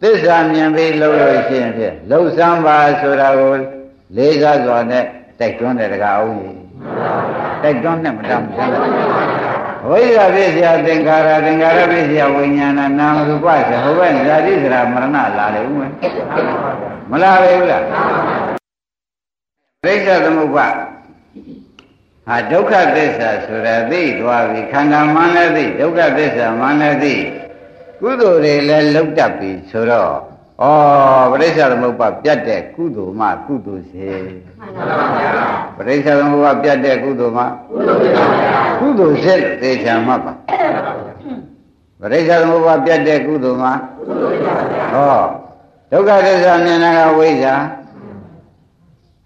သစ္စာမြင်ပြီးလုပ်လို့ရှိရင်ဖြင့်လှုပ်ဆန်းပါဆိုတာကိုလေးစားစွာနဲ့တိုက်တွန်းတယ်တကားအောင်ကြီးတိုက်တွန်းနဲ့မတမ်းဘူးဝိဇ္ဇာပြည့်စရာသင်္ခါရသင်္ခါရပြည့်စရာဝိညာဏနာမ်ရူပဆိုဟိုဘက်ဇာတိစရာမရဏလာလေဦးမယ်မလာပဲဘူးလားပြိဿသမုပ္ပါဟာဒုက္ခသစ္စာဆိုတာသိသွားပြီခန္ဓာမှန်းလည်းသိဒုက္ခသစ္စာမှန်းလည်းသိ ကုသိုလ်တွေလည်းလုတ်တတ်ပြီဆိုတော့ဩပရိစ္ဆေသမုပ္ပါပြတ်တဲ့ကုသိုလ်မှကုသိုလ်စေပရိစ္ဆေသမုပ္ပါပြတ်တဲ့ကုသိုလ်မှကုသိုလ်စေလို့သေချာမှတ်ပါပရိစ္ဆေသမုပ္ပါပြတ်တဲ့ကုသိုလ်မှဟောဒုက္ခသစ္စာမြင်တာကဝိဇ္ဇာ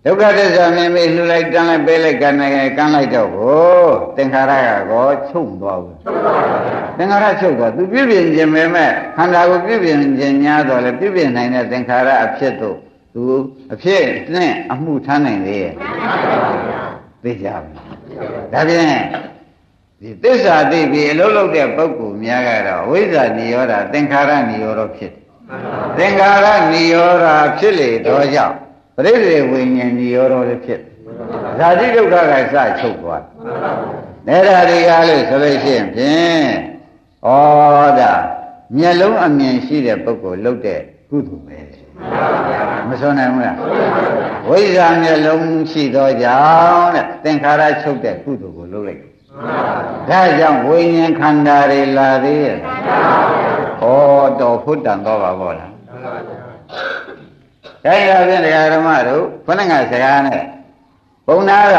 ဒုက္ခသစ္စာမြင်ပြီးလှူလိုက်တန်းလိုက်ပေးလိုက်ကန်းလိုက်ကန်းလိုက်တော့ကိုသင်္ခါရကကောချုပ်သွားဘူးသင်္ခါရချုပ်သွားသူပြည့်ပြည့်ခြင်းပဲမဲ့ခန္ဓာကိုပြည့်ပြည့်ခြင်းများတော့လေပြည့်ပြည့်နိုင်တဲ့သင်္ခါရအဖြစ်တို့သူအဖြစ်နဲ့အမှုထမ်းနိုင်သေးရဲ့သိကြပါဒါဖြင့်ဒီသစ္စာသိပြီးအလုံးလုံးတဲ့ပုဂ္ဂိုလ်များကတော့ဝိဇ္ဇာနိရောဓသင်္ခါရနိရောဓဖြစ်တယ်သင်္ခါရနိရောဓဖြစ်လေတော့ကြောင့် ပရိသေဝိညာဉ်ဒီရောတော့လည်းဖြစ်ဇာတိဒုက္ခကစချုပ်သွားတယ်ဒါတွေကလို့ဆိုလို့ရှိရင်ဖြင့်ဩဒါမျက်လုံးအမြင်ရှိတဲ့ပုဂ္ဂိုလ်လုပ်တဲ့ကုသိုလ်ပဲမစွနိုင်ဘူးလားဝိဇ္ဇာမျက်လုံးရှိသောကြောင့်တဲ့သင်္ခါရချုပ်တဲ့ကုသိုလ်ကိုလုပ်လိုက်ဒါကြောင့်ဝိညာဉ်ခန္ဓာတွေလာသေးရဲ့ဩတော်ဖုတ္တန်တော့ပါဘောလား ဒါရဖြင့်တရားဓမ္မတို့ခொနကစကားနဲ့ဘုံနာက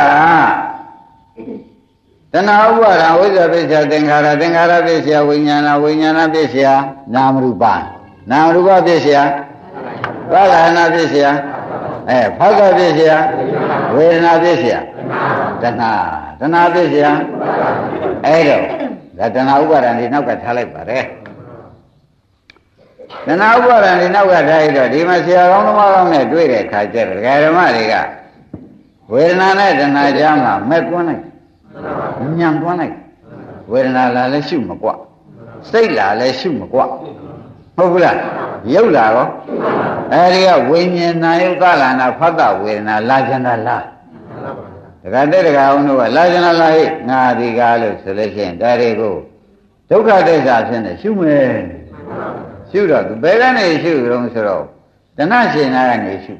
တဏှာဥပါဒဝိဇ္ဇာပိစ္ဆာသင်္ခါရသင်္ခါရပိစ္ဆာဝိညာဏဝိညာဏပိစ္ဆာနာမရူပနာမရူပပိစ္ဆာပါဠာနာပိစ္ဆာအဲဖောက်ကပိစ္ဆာဝေဒနာပိစ္ဆာတဏှာတဏှာပိစ္ဆာအဲ့တော့ဒါတဏှာဥပါဒံဒီနောက်ကထားလိုက်ပါတယ် တဏှာဥပါဒံဒီနောက်ကထားရတော့ဒီမှာဆရာကောင်းသမားကောင်းနဲ့တွေ့တဲ့အခါကျတော့ဒကာဓမ္မတွေကဝေဒနာနဲ့တဏှာကြားမှာမဲ့ကွန်းလိုက်ညံကွန်းလိုက်ဝေဒနာလာလည်းရှုမကွစိတ်လာလည်းရှုမကွဟုတ်ဘူးလားရုပ်လာရောအဲဒီကဝိညာဉ်နာယုကလနာဖတ်တဝေဒနာလာကျင်တာလားဒကာတဲ့ဒကာအောင်တို့ကလာကျင်တာလားဟဲ့ငါဒီကားလို့ဆိုလို့ရှိရင်ဒါတွေကိုဒုက္ခသစ္စာဖြစ်နေရှုမယ် ရှုတော့ဘယ်ကနေရှုကြုံဆိုတော့တဏှရှင်နာကနေရှု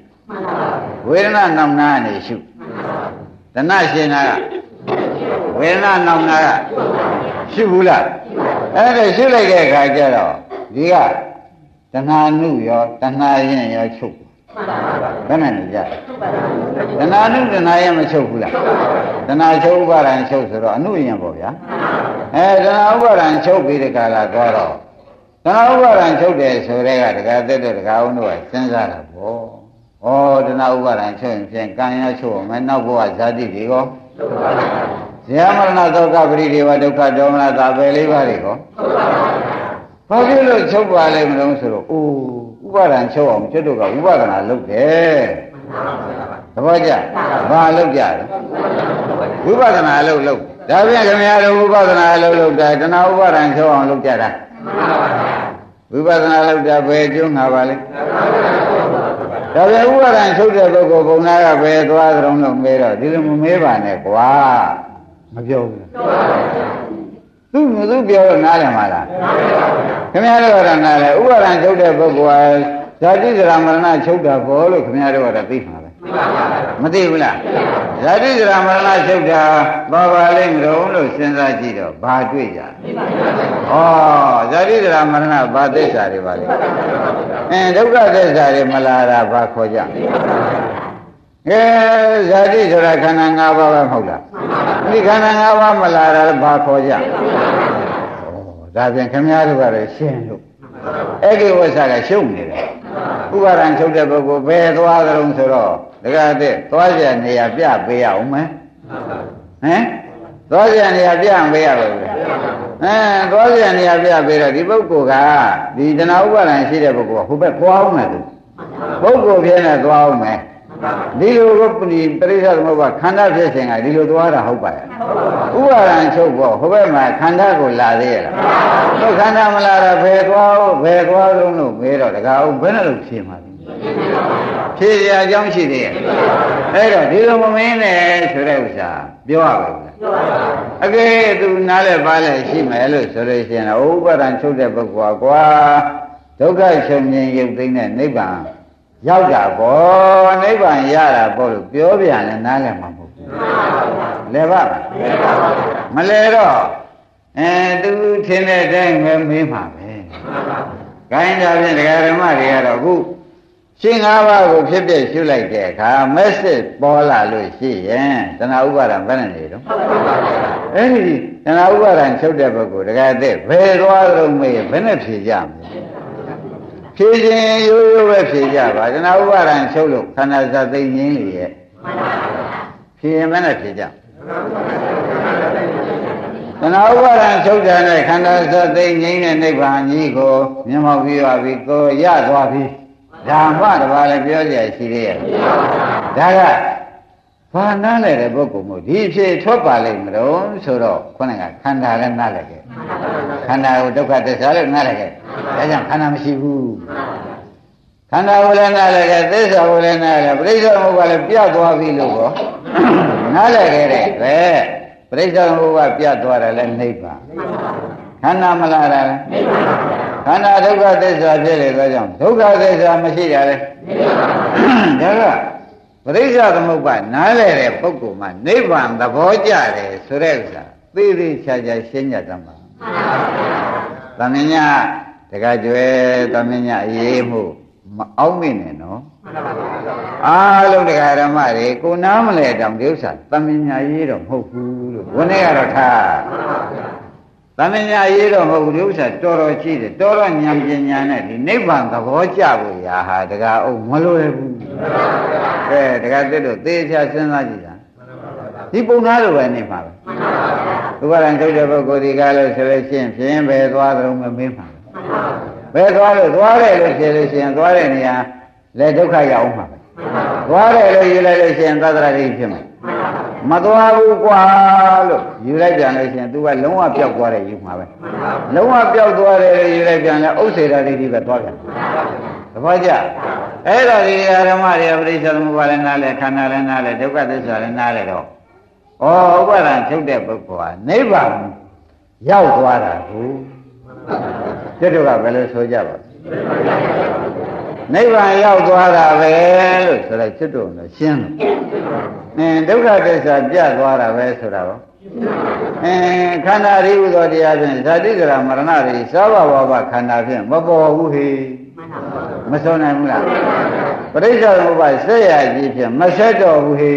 ဝေဒနာနောင်နာကနေရှုတဏှရှင်နာကဝေဒနာနောင်နာကရှုဘူးလားအဲ့ဒါရှုလိုက်တဲ့အခါကျတော့ဒီကတဏှာနုရောတဏှာရင်ရောချုပ်ဘယ်နဲ့နေကြတဏှာနုတဏှာရင်မချုပ်ဘူးလားတဏှာချုပ်ဥပါဒံချုပ်ဆိုတော့အနုရင်ပေါ့ဗျာအဲတဏှာဥပါဒံချုပ်ပြီးတဲ့ကာလတော့ တော့တဏှာဥပါဒံချုပ်တယ်ဆိုတဲ့ကတကယ်သက်တဲ့တကားအောင်တို့ကစဉ်းစားတာပေါ့ဩတဏှာဥပါဒံချုပ်ရင်ဖြင့်ကံရချုပ်မယ်နောက်ဘဝဇာတိတွေကောဇယမရဏသောကပရိဒေဝဒုက္ခဒေါမနတာပဲလေးပါးတွေကောဘာဖြစ်လို့ချုပ်ပါလဲမလို့ဆိုတော့အိုးဥပါဒံချုပ်အောင်ကျွတ်တို့ကဥပဒနာလုပ်တယ်သဘောကျဘာလုပ်ကြလဲဝိပဿနာလုပ်လုပ်ဒါပြန်ခင်ဗျားတို့ဝိပဿနာလုပ်လုပ်တာတဏှာဥပါဒံချုပ်အောင်လုပ်ကြတာ ဝိပဿနာလုပ်တာဘယ်ကျုံးငါပါလဲဒါပြန်ဥပါဒံချုပ်တဲ့ပုဂ္ဂိုလ်ဘုံနာကဘယ်သွားကြုံလို့မေးတော့ဒီလိုမမေးပါနဲ့ကွာမပြောဘူးသူသူပြောတော့နားလည်မှာလားခင်ဗျားတို့ကတော့နားလည်ဥပါဒံချုပ်တဲ့ပုဂ္ဂိုလ်ကဇာတိဇရာမရဏချုပ်တာဘောလို့ခင်ဗျားတို့ကတော့သိမှာပဲ မသိဘူးလားဇာတိဇရာမရဏချုပ်တာဘာပါလိမ့်မလို့လို့စဉ်းစားကြည့်တော့ဘာတွေ့ကြဩဇာတိဇရာမရဏဘာသစ္စာတွေပါလဲအင်းဒုက္ခသစ္စာတွေမလာတာဘာခေါ်ကြအဲဇာတိဆိုတာခန္ဓာ၅ပါးပဲမဟုတ်လားဒီခန္ဓာ၅ပါးမလာတာဘာခေါ်ကြဩဒါပြန်ခင်ဗျားတို့ကတော့ရှင်းလို့ အဲ့ဒီဝိသကရှုံနေတယ်ဥပါဒံချုပ်တဲ့ပုဂ္ဂိုလ်ဘယ်သွားကြုံဆိုတော့တက္ကတဲ့သွားကြနေရပြပေးရအောင်မယ်ဟမ်သွားကြနေရပြပေးရပါဘူးအဲသွားကြနေရပြပေးတော့ဒီပုဂ္ဂိုလ်ကဒီတဏှာဥပါဒံရှိတဲ့ပုဂ္ဂိုလ်ကဟိုဘက်သွားအောင်မယ်သူပုဂ္ဂိုလ်ဖြစ်နေသွားအောင်မယ် ဒီလိုကဒီပရိစ္ဆေသမုပ္ပါခန္ဓာဖြစ်ခြင်းကဒီလိုသွားတာဟုတ်ပါရဲ့ဥပါဒံချုပ်ဖို့ဟိုဘက်မှာခန္ဓာကိုလာသေးရလားတို့ခန္ဓာမလာတော့ဘယ်သွားဘယ်သွားလုံးလို့မေးတော့တကားအောင်ဘယ်နဲ့လို့ဖြေမှာလဲဖြေရအကြောင်းရှိသေးရဲ့အဲ့တော့ဒီလိုမမင်းနဲ့ဆိုတဲ့ဥစ္စာပြောရပါဘူးလားအကဲသူနားလဲပါလဲရှိမယ်လို့ဆိုလို့ရှိရင်ဥပါဒံချုပ်တဲ့ပုဂ္ဂိုလ်ကွာဒုက္ခချုပ်မြင်ရုပ်သိမ်းတဲ့နိဗ္ဗာန် ရောက်တာပေါ့နိဗ္ဗာန်ရတာပေါ့လို့ပြောပြန်လဲနားလည်မှာမဟုတ်ဘူးလဲပါမလဲတော့အဲသူထင်တဲ့အတိုင်းပဲမေးမှာပဲခိုင်းတာဖြင့်ဒကာဓမ္မတွေကတော့အခုရှင်း၅ပါးကိုဖြစ်ဖြစ်ရှုလိုက်တဲ့အခါမက်ဆေ့ပေါ်လာလို့ရှိရင်တဏှာဥပါဒံဘယ်နဲ့နေတော့အဲ့ဒီတဏှာဥပါဒံချုပ်တဲ့ပုဂ္ဂိုလ်ဒကာတဲ့ဘယ်သွားလို့မေးဘယ်နဲ့ဖြေကြမလဲ ဖြေခြင်းရိုးရိုးပဲဖြေကြပါတဏှာဥပါဒံချုပ်လို့ခန္ဓာစသိငင်းလေရဲ့ဖြေရင်ဘယ်နဲ့ဖြေကြတဏှာဥပါဒံချုပ်တယ်နဲ့ခန္ဓာစသိငင်းတဲ့နိဗ္ဗာန်ကြီးကိုမျက်မှောက်ပြီးပါပြီကိုရသွားပြီဓမ္မတပါးလည်းပြောကြရရှိသေးရဲ့ဒါက ဘာနားလဲတဲ့ပုဂ္ဂိုလ်မို့ဒီဖြစ်ထွက်ပါလိမ့်မလို့ဆိုတော့ခုနကခန္ဓာလည်းနားလဲခဲ့ခန္ဓာကိုဒုက္ခသစ္စာလည်းနားလဲခဲ့ဒါကြောင့်ခန္ဓာမရှိဘူးခန္ဓာကိုလည်းနားလဲခဲ့သစ္စာကိုလည်းနားလဲပြိဿမုပ္ပါလည်းပြတ်သွားပြီလို့ကောနားလဲခဲ့တဲ့ပဲပြိဿမုပ္ပါပြတ်သွားတယ်လည်းနိဗ္ဗာန်ခန္ဓာမလာတာလည်းနိဗ္ဗာန်ခန္ဓာဒုက္ခသစ္စာဖြစ်လေသောကြောင့်ဒုက္ခသစ္စာမရှိတာလေဒါက ပရိစ္ဆသမုပ္ပါနားလဲတဲ့ပုဂ္ဂိုလ်မှာနိဗ္ဗာန်သဘောကျတယ်ဆိုတဲ့ဥစ္စာသိသိချာချာရှင်းကြသမှာသမင်ညာတကကြွယ်သမင်ညာအေးမှုမအောင်မင်းနဲ့နော်အားလုံးတရားဓမ္မတွေကိုနားမလဲတောင်ဒီဥစ္စာသမင်ညာရေးတော့မဟုတ်ဘူးလို့ဘုန်းကြီးကတော့ထား သမင်ညာရေးတော့မဟုတ်ဘူးဒီဥစ္စာတော်တော်ရှိတယ်တော်တော်ဉာဏ်ပညာနဲ့ဒီနိဗ္ဗာန်သဘောကျဖို့ရာဟာတကားအုပ်မလွယ်ဘူးကဲတကားတက်တော့သေချာစဉ်းစားကြည့်တာဒီပုံသားလိုပဲနေမှာပဲဥပါဒံထုတ်တဲ့ပုဂ္ဂိုလ်ဒီကားလို့ဆိုလို့ရှိရင်ဖြင်းပဲသွားကြုံမမေးမှာပဲသွားလို့သွားတယ်လို့ဖြစ်လို့ရှိရင်သွားတဲ့နေရာလက်ဒုက္ခရောက်မှာပဲသွားတယ်လို့ယူလိုက်လို့ရှိရင်သတ္တရာတိဖြစ်မှာ မသွားဘူးကွာလို့ယူလိုက်ပြန်လို့ရှိရင် तू ကလုံးဝပျောက်သွားတယ်ယူမှာပဲလုံးဝပျောက်သွားတယ်ယူလိုက်ပြန်လဲဥစ္စေတာဒိဋ္ဌိပဲသွားပြန်သဘောကျအဲ့တော့ဒီဓမ္မတွေပရိစ္ဆေသမုပ္ပါလည်းနားလဲခန္ဓာလည်းနားလဲဒုက္ခသစ္စာလည်းနားလဲတော့ဩဥပါဒံထုတ်တဲ့ပုဂ္ဂိုလ်ဟာနိဗ္ဗာန်ရောက်သွားတာကိုကျွတ်တို့ကဘယ်လိုဆိုကြပါနိဗ္ဗာန်ရောက်သွားတာပဲလို့ဆိုတော့ကျွတ်တို့လည်းရှင်းလို့ အင်းဒုက္ခသစ္စာပြတ်သွားတာပဲဆိုတာရောအင်းခန္ဓာရိဟုသောတရားဖြင့်ဇာတိကရမရဏရိသောဘဝဘခန္ဓာဖြင့်မပေါ်ဘူးဟေမဆုံးနိုင်ဘူးလားပရိစ္ဆေသမုပ္ပါဆက်ရကြီးဖြင့်မဆက်တော့ဘူးဟေ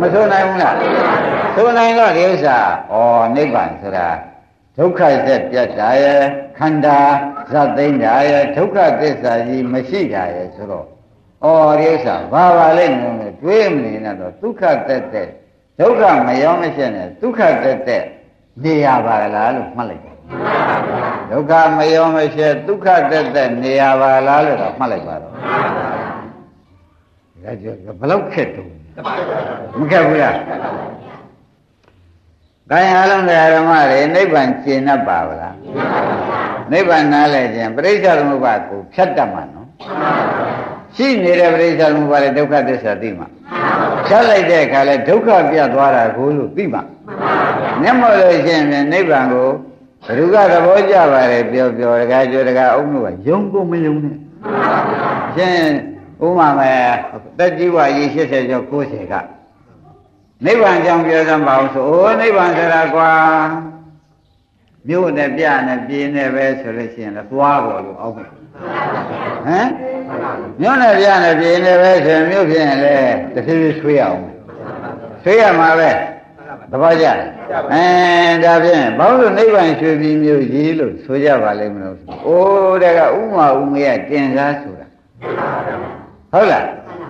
မဆုံးနိုင်ဘူးလားဆုံးနိုင်တော့ဒီဥစ္စာဩနိဗ္ဗာန်ဆိုတာဒုက္ခဆက်ပြတ်တာရဲ့ခန္ဓာဇတ်သိမ့်တာရဲ့ဒုက္ခသစ္စာကြီးမရှိတာရဲ့ဆိုတော့ ဩဒီဥစ္စာဘာပါလဲနုံနဲ့တွေးမနေနဲ့တော့ဒုက္ခတက်တဲ့ဒုက္ခမရောမရှက်နဲ့ဒုက္ခတက်တဲ့နေရပါလားလို့မှတ်လိုက်တယ်ဒုက္ခမရောမရှက်ဒုက္ခတက်တဲ့နေရပါလားလို့တော့မှတ်လိုက်ပါတော့ဒါကြောင့်ဘလောက်ခက်တုံးမခက်ဘူးလားတိုင်းအားလုံးတရားဓမ္မတွေနိဗ္ဗာန်ကျင့်တတ်ပါဗလားနိဗ္ဗာန်နားလဲခြင်းပြိဿသမုပ္ပါကိုဖြတ်တတ်မှာနော် ရှိနေတဲ့ပြိဿသမုပ္ပါလည်းဒုက္ခသစ္စာသိမှာဖြတ်လိုက်တဲ့အခါလဲဒုက္ခပြတ်သွားတာကိုလို့သိမှာမျက်မှောက်လို့ရှိရင်နိဗ္ဗာန်ကိုဘ누구ကသဘောကျပါလေပြောပြောတကားကြွတကားအုံးလို့ကယုံကိုမယုံနဲ့ရှင်းဥမာမဲ့တက်ကြီးဝါကြီး80ကျော်90ကနိဗ္ဗာန်ကြောင့်ပြောစမ်းပါအောင်ဆိုအိုးနိဗ္ဗာန်ဆိုတာကွာမြို့နဲ့ပြနဲ့ပြင်းနဲ့ပဲဆိုလို့ရှိရင်လည်းသွားပေါ်လို့အောက်မယ် ဟမ်မြို့နဲ့ပြနဲ့ပြင်းနဲ့ပဲဆိုရင်မြို့ဖြစ်ရင်လည်းတစ်ဖြည်းဖြည်းဆွေးအောင်ဆွေးရမှာပဲသဘောကျအဲဒါဖြင့်ဘောင်းလို့နိဗ္ဗာန်ရွှေပြည်မြို့ကြီးလို့ဆိုကြပါလိမ့်မလို့အိုးတဲ့ကဥမာဥမရတင်စားဆိုတာဟုတ်လား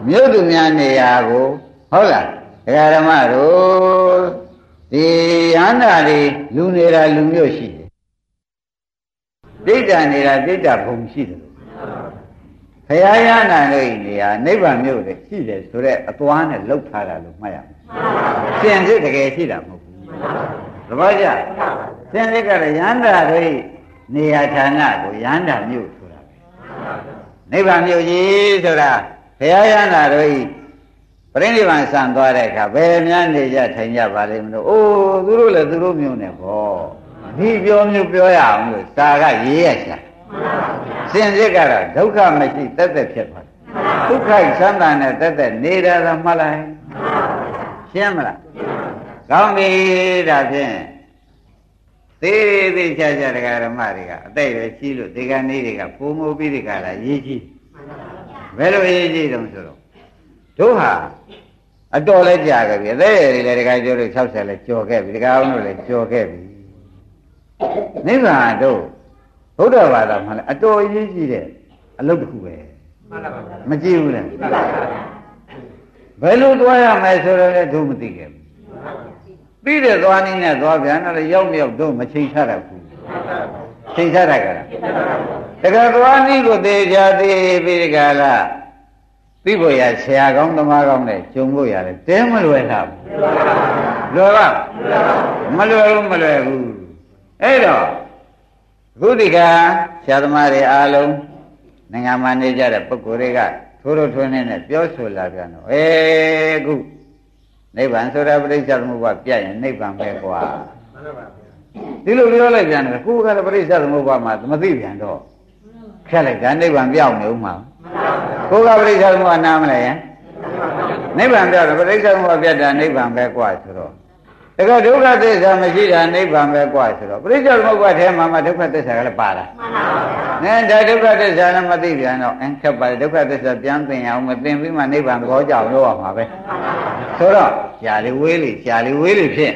မြို့သူများနေရာကိုဟုတ်လားဒကာဓမ္မတို့ဒီဟန္တာတွေလူနေတာလူမျိုးရှိတယ် ဒိဋ္ဌာနေတာဒိဋ္ဌဘုံရှိတယ်ဘုရားရဟန္တာတို့ဤနေရာနိဗ္ဗာန်မြို့တွေရှိတယ်ဆိုတော့အသွားနဲ့လှုပ်ထားတာလို့မှတ်ရမယ်စင်စစ်တကယ်ရှိတာမဟုတ်ဘူးသဘောကျစင်စစ်ကလည်းရဟန္တာတို့ဤနေရာဌာနကိုရဟန္တာမြို့ဆိုတာနိဗ္ဗာန်မြို့ကြီးဆိုတာဘုရားရဟန္တာတို့ဤပရိနိဗ္ဗာန်ဆံသွားတဲ့အခါဘယ်များနေကြထိုင်ကြပါလိမ့်မလို့အိုးသူတို့လည်းသူတို့မျိုးနဲ့ဟော ဒီပြောမျိုးပြောရအောင်လို့စာကရေးရချာစင်စစ်ကတော့ဒုက္ခမရှိတက်တက်ဖြစ်သွားတယ်ဒုက္ခဆန္ဒနဲ့တက်တက်နေတာသာမှတ်လိုက်ရှင်းမလားကောင်းပြီဒါဖြင့်သေးသေးချာချာတရားဓမ္မတွေကအတိတ်ပဲကြီးလို့ဒီကနေ့တွေကပုံမိုးပြီးဒီကလာရေးကြီးဘယ်လိုရေးကြီးတုံးဆိုတော့တို့ဟာအတော်လဲကြာခဲ့ပြီအသက်ရည်လည်းတခါကျော်လို့60လဲကျော်ခဲ့ပြီတခါအောင်လို့လည်းကျော်ခဲ့ပြီ နိဗ္ဗာန်တို့ဘုရားဘာသာမှလည်းအတော်အရေးကြီးတဲ့အလုပ်တစ်ခုပဲမှန်ပါပါမကြည့်ဘူးလားမှန်ပါပါဘယ်လိုသွားရမလဲဆိုတော့လည်းတို့မသိခဲ့ဘူးပြီးတဲ့သွားနည်းနဲ့သွားပြန်တော့ရောက်မြောက်တို့မချိန်ချတတ်ဘူးချိန်ချတတ်ကြလားတကယ်သွားနည်းကိုသေချာသေးပြီးဒီကလာသိဖို့ရဆရာကောင်းသမားကောင်းနဲ့ဂျုံဖို့ရတယ်တဲမလွယ်တာလွယ်ပါမလွယ်ဘူးမလွယ်ဘူး အဲ့တော့အခုဒီကဆရာသမားတွေအားလုံးနိုင်ငံမှာနေကြတဲ့ပုဂ္ဂိုလ်တွေကထိုးထိုးထွန်းနေနဲ့ပြောဆိုလာပြန်တော့အေးအခုနိဗ္ဗာန်ဆိုတာပြိဿသမုပ္ပါပြရင်နိဗ္ဗာန်ပဲကွာဒီလိုပြောလိုက်ပြန်တယ်ခုကလည်းပြိဿသမုပ္ပါမှာမသိပြန်တော့ခက်လိုက်တာနိဗ္ဗာန်ပြောင်းနေဦးမှာကိုယ်ကပြိဿသမုပ္ပါနားမလဲရင်နိဗ္ဗာန်ပြောတယ်ပြိဿသမုပ္ပါပြတ်တာနိဗ္ဗာန်ပဲကွာဆိုတော့ တကယ်ဒုက္ခသစ္စာမရှိတာနိဗ္ဗာန်ပဲကွာဆိုတော့ပြိဿသမုပ္ပါထဲမှာမှဒုက္ခသစ္စာကလည်းပါတာမှန်ပါဘူး။နဲဒါဒုက္ခသစ္စာလည်းမသိပြန်တော့အင်းခက်ပါဒုက္ခသစ္စာပြန်သင်အောင်မသင်ပြီးမှနိဗ္ဗာန်သဘောကျအောင်လုပ်ရမှာပဲ။ဆိုတော့ရှားလေးဝေးလေးရှားလေးဝေးလေးဖြစ်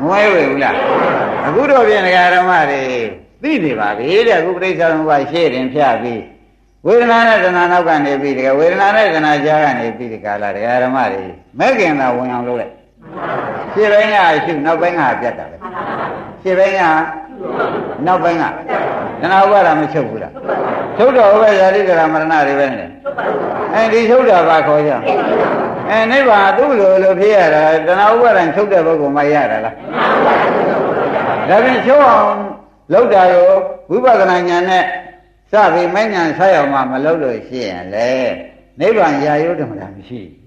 မဝဲဝေဘူးလား။အခုတော့ပြင်ဒကာဓမ္မတွေသိနေပါပြီတဲ့အခုပြိဿသမုပ္ပါရှေ့တင်ဖြတ်ပြီးဝေဒနာနဲ့သနာနောက်ကနေပြီးတကယ်ဝေဒနာနဲ့သနာကြားကနေပြီးဒီကာလတရားဓမ္မတွေမဲ့ခင်သာဝင်အောင်လုပ်လိုက် ရှင်းပိုင်းကရှုနောက်ပိုင်းကပြတ်တာပဲရှင်းပိုင်းကနောက်ပိုင်းကသနာဥပါဒမချုပ်ဘူးလားချုပ်တော့ဘယ်ဇာတိကရမရဏတွေပဲနဲ့အဲဒီချုပ်တာပါခေါ်ကြအဲနိဗ္ဗာန်သူ့လိုလိုဖြစ်ရတာသနာဥပါဒချုပ်တဲ့ပုဂ္ဂိုလ်မှရတာလားဒါဖြင့်ချုပ်အောင်လောက်တာရောဝိပဿနာဉာဏ်နဲ့စပြီးမဉဏ်ဆက်ရောက်မှမလုပ်လို့ရှိရင်လေနိဗ္ဗာန်ရာယုဓမ္မတာမရှိဘူး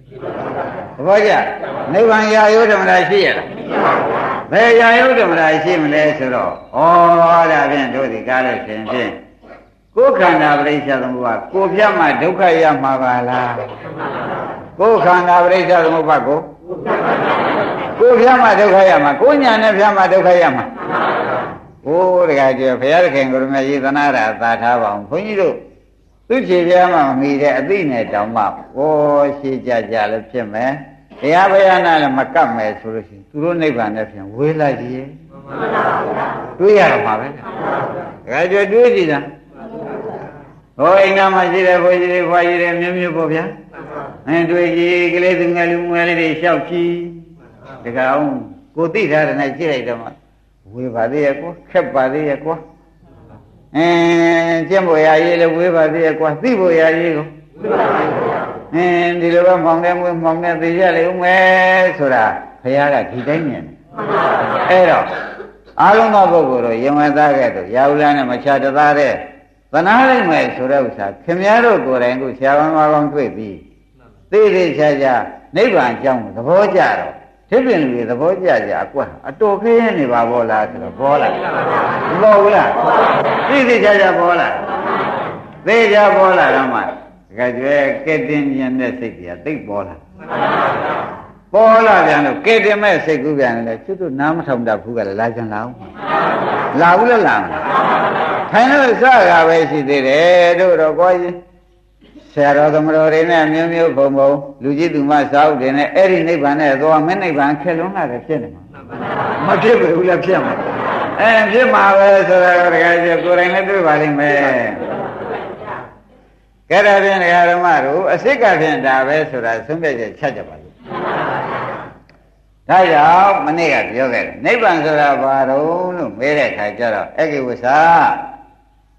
ဘာကြနိဗ္ဗာန်ရာယုဓမ္မတာရှိရလားဘယ်ရာယုဓမ္မတာရှိမလဲဆိုတော့ဩဒါဖြင့်တို့ဒီကားလို့ရှင်ဖြင့်ကိုယ်ခန္ဓာပရိစ္ဆေသမုပ္ပါကိုပြတ်မှဒုက္ခရမှာပါလားကိုယ်ခန္ဓာပရိစ္ဆေသမုပ္ပါကိုကိုပြတ်မှဒုက္ခရမှာကိုညာနဲ့ပြတ်မှဒုက္ခရမှာ။အိုးတခါကျဘုရားသခင်ကိုရမယေသနာတာသာထားပါအောင်။ဘုန်းကြီးတို့ သူခြေပြားမှမမီတဲ့အသိနဲ့တောင်မှဩရှိကြကြလည်းဖြစ်မယ်။တရားဘုရားနာလည်းမကပ်မယ်ဆိုလို့ရှိရင်သူတို့နိဗ္ဗာန်နဲ့ဖြင့်ဝေးလိုက်ကြီး။တွေးရတော့မှာပဲ။တခါကျတွေးကြည့်တာ။ဟောအိမ်သားမှာရှိတဲ့ဘုန်းကြီးတွေခွာကြီးတွေမျိုးမျိုးပေါ့ဗျာ။အဲတွေးကြည့်ကလေးသူငယ်လူငယ်လေးတွေလျှောက်ကြည့်။တခါအောင်ကိုသိထားတဲ့နဲ့ကြည့်လိုက်တော့မှဝေပါသေးရဲ့ကွာခက်ပါသေးရဲ့ကွာ အင်းကျင့်ဖို့ရရေးလည်းဝေပါသေးရဲ့ကွာသိဖို့ရရေးကိုအင်းဒီလိုပဲမောင်တဲ့မွေးမောင်တဲ့သိရလေဦးမယ်ဆိုတာဘုရားကဒီတိုင်းမြင်တယ်အဲ့တော့အားလုံးသောပုဂ္ဂိုလ်တို့ယင်ဝသားကဲ့သို့ရာဟုလနဲ့မချတသားတဲ့သနာလိုက်မယ်ဆိုတဲ့ဥစ္စာခင်ဗျားတို့ကိုယ်တိုင်ကိုဆရာဝန်မကောင်းတွေ့ပြီးသိသိချာချာနိဗ္ဗာန်အကြောင်းသဘောကျတော့ ဖြစ်ပြင်လူတွေသဘောကျကြအကွက်အတော်ခင်းနေပါဘောလားဆိုတော့ဘောလားမပေါ်ဘူးလားသိသိချာချာဘောလားသေချာပေါ်လာတော့မှတကယ်ကျွဲကဲတင်ညံတဲ့စိတ်တွေကသိပ်ပေါ်လာပေါ်လာပြန်လို့ကဲတင်မဲ့စိတ်ကူးပြန်တယ်ကျွတ်တို့နားမထောင်တတ်ဘူးကလည်းလာကြံလာအောင်လာဘူးလားလာမလားထိုင်လို့စကားပဲရှိသေးတယ်တို့တော့ကိုကြီး ဆရာတော်သမတော်တွေနဲ့မျိုးမျိုးဘုံဘုံလူကြီးသူမစာအုပ်တွေနဲ့အဲ့ဒီနိဗ္ဗာန်နဲ့သွားမင်းနိဗ္ဗာန်ခက်လုံးလာတယ်ဖြစ်နေမှာမဖြစ်ဘူးလားဖြစ်မှာအဲဖြစ်မှာပဲဆိုတော့တကယ်ကြီးကိုယ်တိုင်လည်းတွေ့ပါလိမ့်မယ်ကဲဒါဖြင့်ဒကာဓမ္မတို့အစိတ်ကဖြင့်ဒါပဲဆိုတာသုံးပြချက်ချက်ကြပါလိမ့်ဒါကြောင့်မနေ့ကပြောခဲ့တယ်နိဗ္ဗာန်ဆိုတာဘာတော့လို့မေးတဲ့အခါကျတော့အကိဝဆာ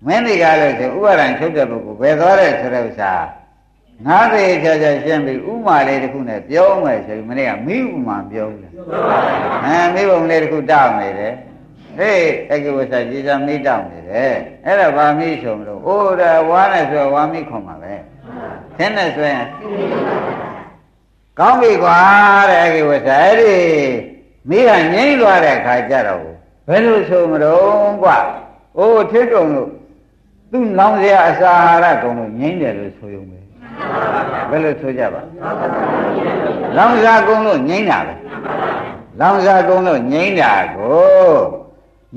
မင်းဒီကားလို့ဆိုဥပါဒံချုပ်တဲ့ပုဂ္ဂိုလ်ဘယ်သွားတဲ့ဆိုတဲ့ဥစ္စာငါးသေးချာချာရှင်းပြီးဥမာလေးတစ်ခုနဲ့ပြောမယ်ဆိုပြီးမနေ့ကမိဥမာပြောဦးတယ်အဲမိဘုံလေးတစ်ခုတောက်နေတယ်ဟေးအကိဝဆာကြည်စံမိတောက်နေတယ်အဲ့ဒါဗာမိဆိုမလို့အိုးဒါဝါနဲ့ဆိုဝါမိခွန်ပါပဲသင်းနဲ့ဆိုရင်ကောင်းပြီကွာတဲ့အကိဝဆာအဲ့ဒီမိကငိမ့်သွားတဲ့ခါကျတော့ဘယ်လိုဆိုမလို့ကွာအိုးထစ်ကုန်လို့ သူ့လောင်စရာအစာအာဟာရကုန်လို့ငိမ့်တယ်လို့ဆိုရုံပဲဘယ်လိုဆိုကြပါလောင်စာကုန်လို့ငိမ့်တာပဲလောင်စာကုန်လို့ငိမ့်တာကို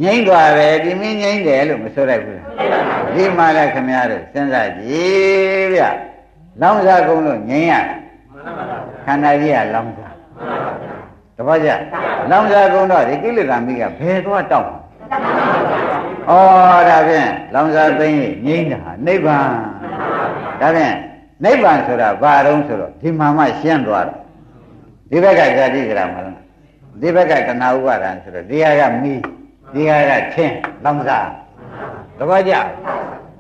ငိမ့်သွားတယ်ဒီမင်းငိမ့်တယ်လို့မဆိုလိုက်ဘူးဒီမှာလည်းခမရတို့စဉ်းစားကြည့်ဗျလောင်စာကုန်လို့ငိမ့်ရခန္ဓာကြီးကလောင်စာတပည့်ကြလောင်စာကုန်တော့ဒီကိလေသာမိကဘယ်သွားတောက် ဩဒါဖြင့်လောင်စာသိင်းငိမ့်တာနိဗ္ဗာန်ဒါဖြင့်နိဗ္ဗာန်ဆိုတာဘာတုံးဆိုတော့ဒီမှာမှရှင်းသွားတော့ဒီဘက်ကဇာတိကြရမှာလားဒီဘက်ကတဏှာဥပါဒံဆိုတော့ဒီဟာကမီးဒီဟာကချင်းလောင်စာတပည့်ကြ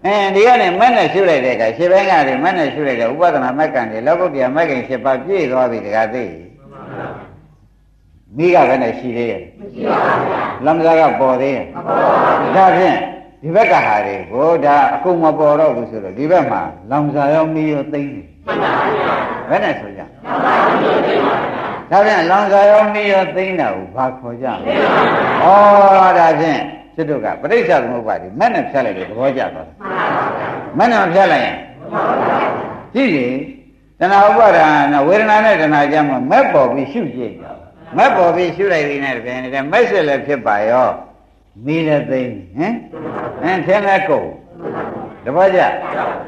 အဲဒီကနေမက်နဲ့ရှုလိုက်တဲ့အခါရှင်းပိုင်းကတည်းမက်နဲ့ရှုလိုက်တဲ့ဥပဒနာမက်ကံတွေလောကုတ္တရာမက်ကင်7ပါးပြည့်သွားပြီတကားသိ မိကပဲနဲ့ရှိသေးရဲ့မရှိပါဘူးလမ်းစားကပေါ်သေးရဲ့မပေါ်ပါဘူးဒါဖြင့်ဒီဘက်ကဟာတွေကိုဒါအကုန်မပေါ်တော့ဘူးဆိုတော့ဒီဘက်မှာလောင်စာရောမီးရောသိမ့်တယ်မှန်ပါဗျာဘယ်နဲ့ဆိုကြလောင်စာရောမီးရောသိမ့်ပါဗျာဒါဖြင့်လောင်စာရောမီးရောသိမ့်တာကိုဘာခေါ်ကြလဲဩဒါဖြင့်စစ်တို့ကပရိစ္ဆသမုပ္ပါဒီမဲ့နဲ့ဖြတ်လိုက်လို့သဘောကျသွားတယ်မှန်ပါဗျာမဲ့နဲ့မဖြတ်လိုက်ရင်ကြည့်ရင်တဏှာဥပါဒနာဝေဒနာနဲ့တဏှာကြမှာမဲ့ပေါ်ပြီးရှုကြည့်ကြ မက်ပေါ်ပြီးရှုလိုက်ပြီးနဲ့ပြန်နေတယ်မက်ဆက်လည်းဖြစ်ပါရောမီးလည်းသိမ့်ဟင်အင်းထင်းလည်းကုန်တပည့်ကြ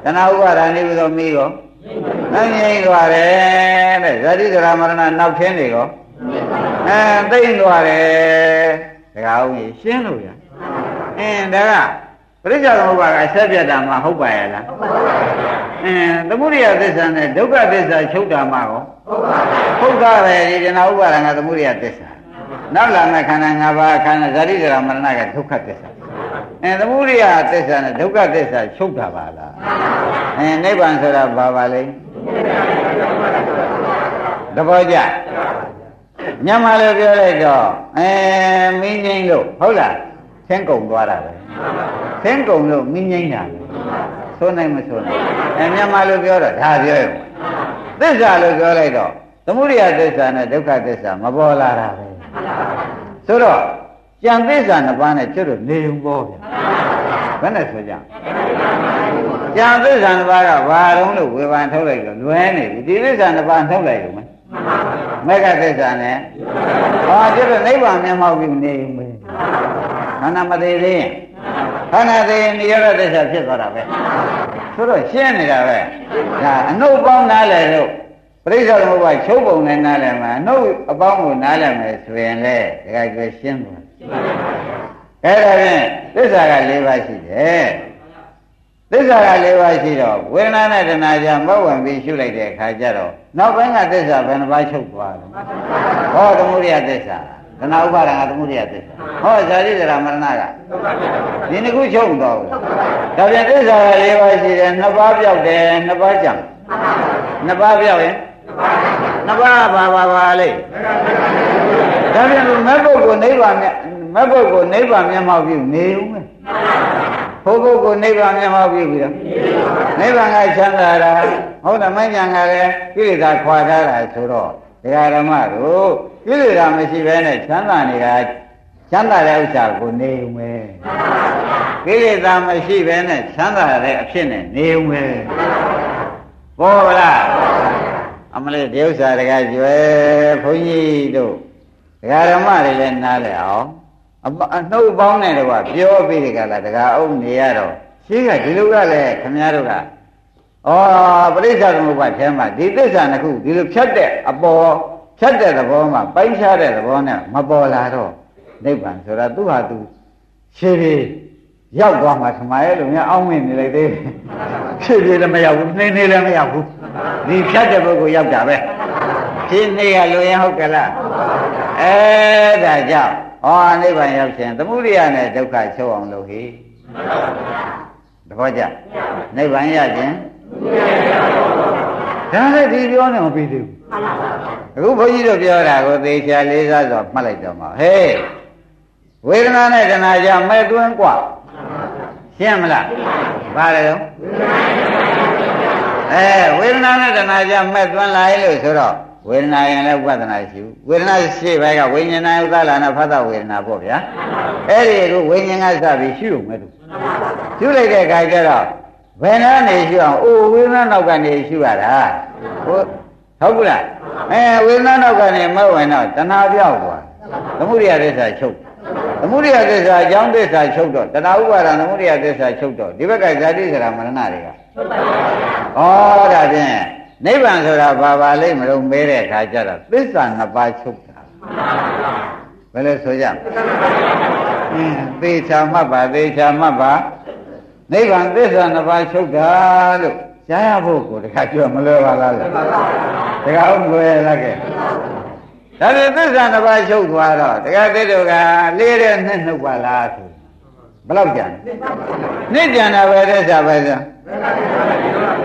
တဏှာဥပါဒာနေပြီးတော့မီးရောနိုင်ငိမ့်သွားတယ်တဲ့ဇာတိဒရာမရဏနောက်ထင်းတွေရောအဲသိမ့်သွားတယ်ဒကာဦးကြီးရှင်းလို့ရအင်းဒါက ပရိစ္ဆေသမုပ္ပါကဆက်ပြတ်တာမှဟုတ်ပါရဲ့လားဟုတ်ပါပါအင်းသမုဒိယသစ္စာနဲ့ဒုက္ခသစ္စာချုပ်တာမှရောဟုတ်ပါဘူးဟုတ်တာပဲဒီတဏှာဥပါဒံကသမုဒိယသစ္စာနောက်လာမဲ့ခန္ဓာ၅ပါးခန္ဓာဇာတိဇရာမရဏကဒုက္ခသစ္စာအဲသမုဒိယသစ္စာနဲ့ဒုက္ခသစ္စာချုပ်တာပါလားအဲနိဗ္ဗာန်ဆိုတာဘာပါလဲတဘောကြညမလည်းပြောလိုက်တော့အဲမင်းငိမ့်လို့ဟုတ်လားသင်ကုံသွားတာပဲ သင်ကုံလို့မင်းငိမ့်တာဆိုနိုင်မဆိုနိုင်အဲမြန်မာလိုပြောတော့ဒါပြောရုံသစ္စာလို့ပြောလိုက်တော့သမုဒိယသစ္စာနဲ့ဒုက္ခသစ္စာမပေါ်လာတာပဲဆိုတော့ကြံသစ္စာနှစ်ပါးနဲ့ကျွတ်လို့နေုံပေါ်ဗျဘယ်နဲ့ဆိုကြကြံသစ္စာနှစ်ပါးကဘာတုံးလို့ဝေဘာထုတ်လိုက်လို့လွဲနေပြီဒီသစ္စာနှစ်ပါးထုတ်လိုက်ရုံပဲမေဃသစ္စာနဲ့ဟောကျွတ်လို့နိဗ္ဗာန်မျက်မှောက်ပြီးနေုံပဲခန္ဓာမသေးသေးရင် ခန္ဓာသေးရင်နိရောဓသစ္စာဖြစ်သွားတာပဲဆိုတော့ရှင်းနေတာပဲဒါအနုပေါင်းနားလဲလို့ပရိစ္ဆေသမုပ္ပါချုပ်ပုံနဲ့နားလဲမှာအနုအပေါင်းကိုနားလဲမယ်ဆိုရင်လေဒါကကျွရှင်းသွားအဲ့ဒါဖြင့်သစ္စာက၄ပါးရှိတယ်သစ္စာက၄ပါးရှိတော့ဝေဒနာနဲ့တဏှာကြမဟုတ်ဝင်ပြီးရှုလိုက်တဲ့အခါကျတော့နောက်ပိုင်းကသစ္စာဘယ်နှပါးချုပ်သွားလဲဟောသမုဒိယသစ္စာ သနာဥပါဒံကသမုဒိယသစ္စာဟောဇာတိဇရာမရဏကဒီနှစ်ခုချုပ်တော့ဘူးဒါပြန်သစ္စာက၄ပါးရှိတယ်နှစ်ပါးပြောက်တယ်နှစ်ပါးကြံနှစ်ပါးပြောက်ရင်နှစ်ပါးပါပါပါလေဒါပြန်မက်ဘုတ်ကိုနိဗ္ဗာန်မြတ်မက်ဘုတ်ကိုနိဗ္ဗာန်မျက်မှောက်ပြုနေဦးမယ်ဘုဘုတ်ကိုနိဗ္ဗာန်မျက်မှောက်ပြုပြီးတော့နိဗ္ဗာန်ကချမ်းသာတာဟုတ်တယ်မဉ္ဇဏ်ကလည်းကိလေသာခွာထားတာဆိုတော့ ဒကာဓမ္မတို့ကိလေသာမရှိဘဲနဲ့ချမ်းသာနေတာချမ်းသာတဲ့ဥစ္စာကိုနေုံပဲကိလေသာမရှိဘဲနဲ့ချမ်းသာတဲ့အဖြစ်နဲ့နေုံပဲပေါ်လားအမလေးဒီဥစ္စာတကကျွဲဘုန်းကြီးတို့ဒကာဓမ္မတွေလည်းနားလည်အောင်အနှုတ်ပေါင်းနဲ့တော့ပြောပြီးဒီကလာဒကာအုပ်နေရတော့ရှိကဒီလိုကလည်းခမည်းတော်က ဩပရိစ္ဆာသမုပ္ပါထဲမှာဒီသစ္စာနှစ်ခုဒီလိုဖြတ်တဲ့အပေါ်ဖြတ်တဲ့သဘောမှာပိုင်းခြားတဲ့သဘောနဲ့မပေါ်လာတော့နိဗ္ဗာန်ဆိုတာသူ့ဟာသူရှင်းပြီးရောက်သွားမှာထမရဲ့လို့များအောင်းဝင်နေလိုက်သေးဖြည့်ဖြည့်လည်းမရောက်ဘူးနှင်းနေလည်းမရောက်ဘူးဒီဖြတ်တဲ့ပုဂ္ဂိုလ်ရောက်တာပဲဖြည့်နေရလို့ရင်ဟုတ်ကလားအဲဒါကြောင့်ဟောနိဗ္ဗာန်ရောက်ခြင်းသမှုရိယနဲ့ဒုက္ခချုပ်အောင်လုပ်ဟိတဘောကြနိဗ္ဗာန်ရခြင်း ဒါလည်းဒီပြောနေမပြီးသေးဘူးအခုဘုန်းကြီးတို့ပြောတာကိုသေချာလေးစားစွာမှတ်လိုက်တော့မှာဟေးဝေဒနာနဲ့တဏှာကြမဲ့သွင်းกว่าရှင်းမလားဘာလဲတော့အဲဝေဒနာနဲ့တဏှာကြမဲ့သွင်းလာရလို့ဆိုတော့ဝေဒနာရင်လည်းဥပဒနာရှိဘူးဝေဒနာရှိဘက်ကဝိညာဏဥဒ္ဒလာနာဖတ်တာဝေဒနာပေါ့ဗျာအဲ့ဒီကိုဝိညာဉ်ကစပြီးရှုုံမဲ့သူရှုလိုက်တဲ့အခါကျတော့ ဘယ်နှနေရှုအောင်အိုဝေဒနာနောက်ကနေရှုရတာဟုတ်ဟုတ်ဘူးလားအဲဝေဒနာနောက်ကနေမဟုတ်ရင်တော့တဏှာပြောက်သွားသမုဒိယသစ္စာချုပ်သမုဒိယသစ္စာအကြောင်းသစ္စာချုပ်တော့တဏှာဥပါဒံသမုဒိယသစ္စာချုပ်တော့ဒီဘက်ကဇာတိစရာမရဏတွေကချုပ်ပါဘူးဩဒါဖြင့်နိဗ္ဗာန်ဆိုတာဘာပါလိမ့်မလို့မဲတဲ့အခါကျတော့သစ္စာနှစ်ပါးချုပ်တာဘယ်လိုဆိုကြအင်းသေချာမှတ်ပါသေချာမှတ်ပါ နိဗ္ဗာန်သစ္စာနှစ်ပါးချုပ်တာလို့ကြားရဖို့ကိုတခါပြောမလွယ်ပါလားတခါဟုတ်လွယ်လားကဲဒါပြန်သစ္စာနှစ်ပါးချုပ်သွားတော့တခါတိတို့ကလေးတဲ့နှစ်နှုတ်ပါလားဆိုဘယ်လောက်ကြံနှစ်ကြံတာပဲသစ္စာပဲဆို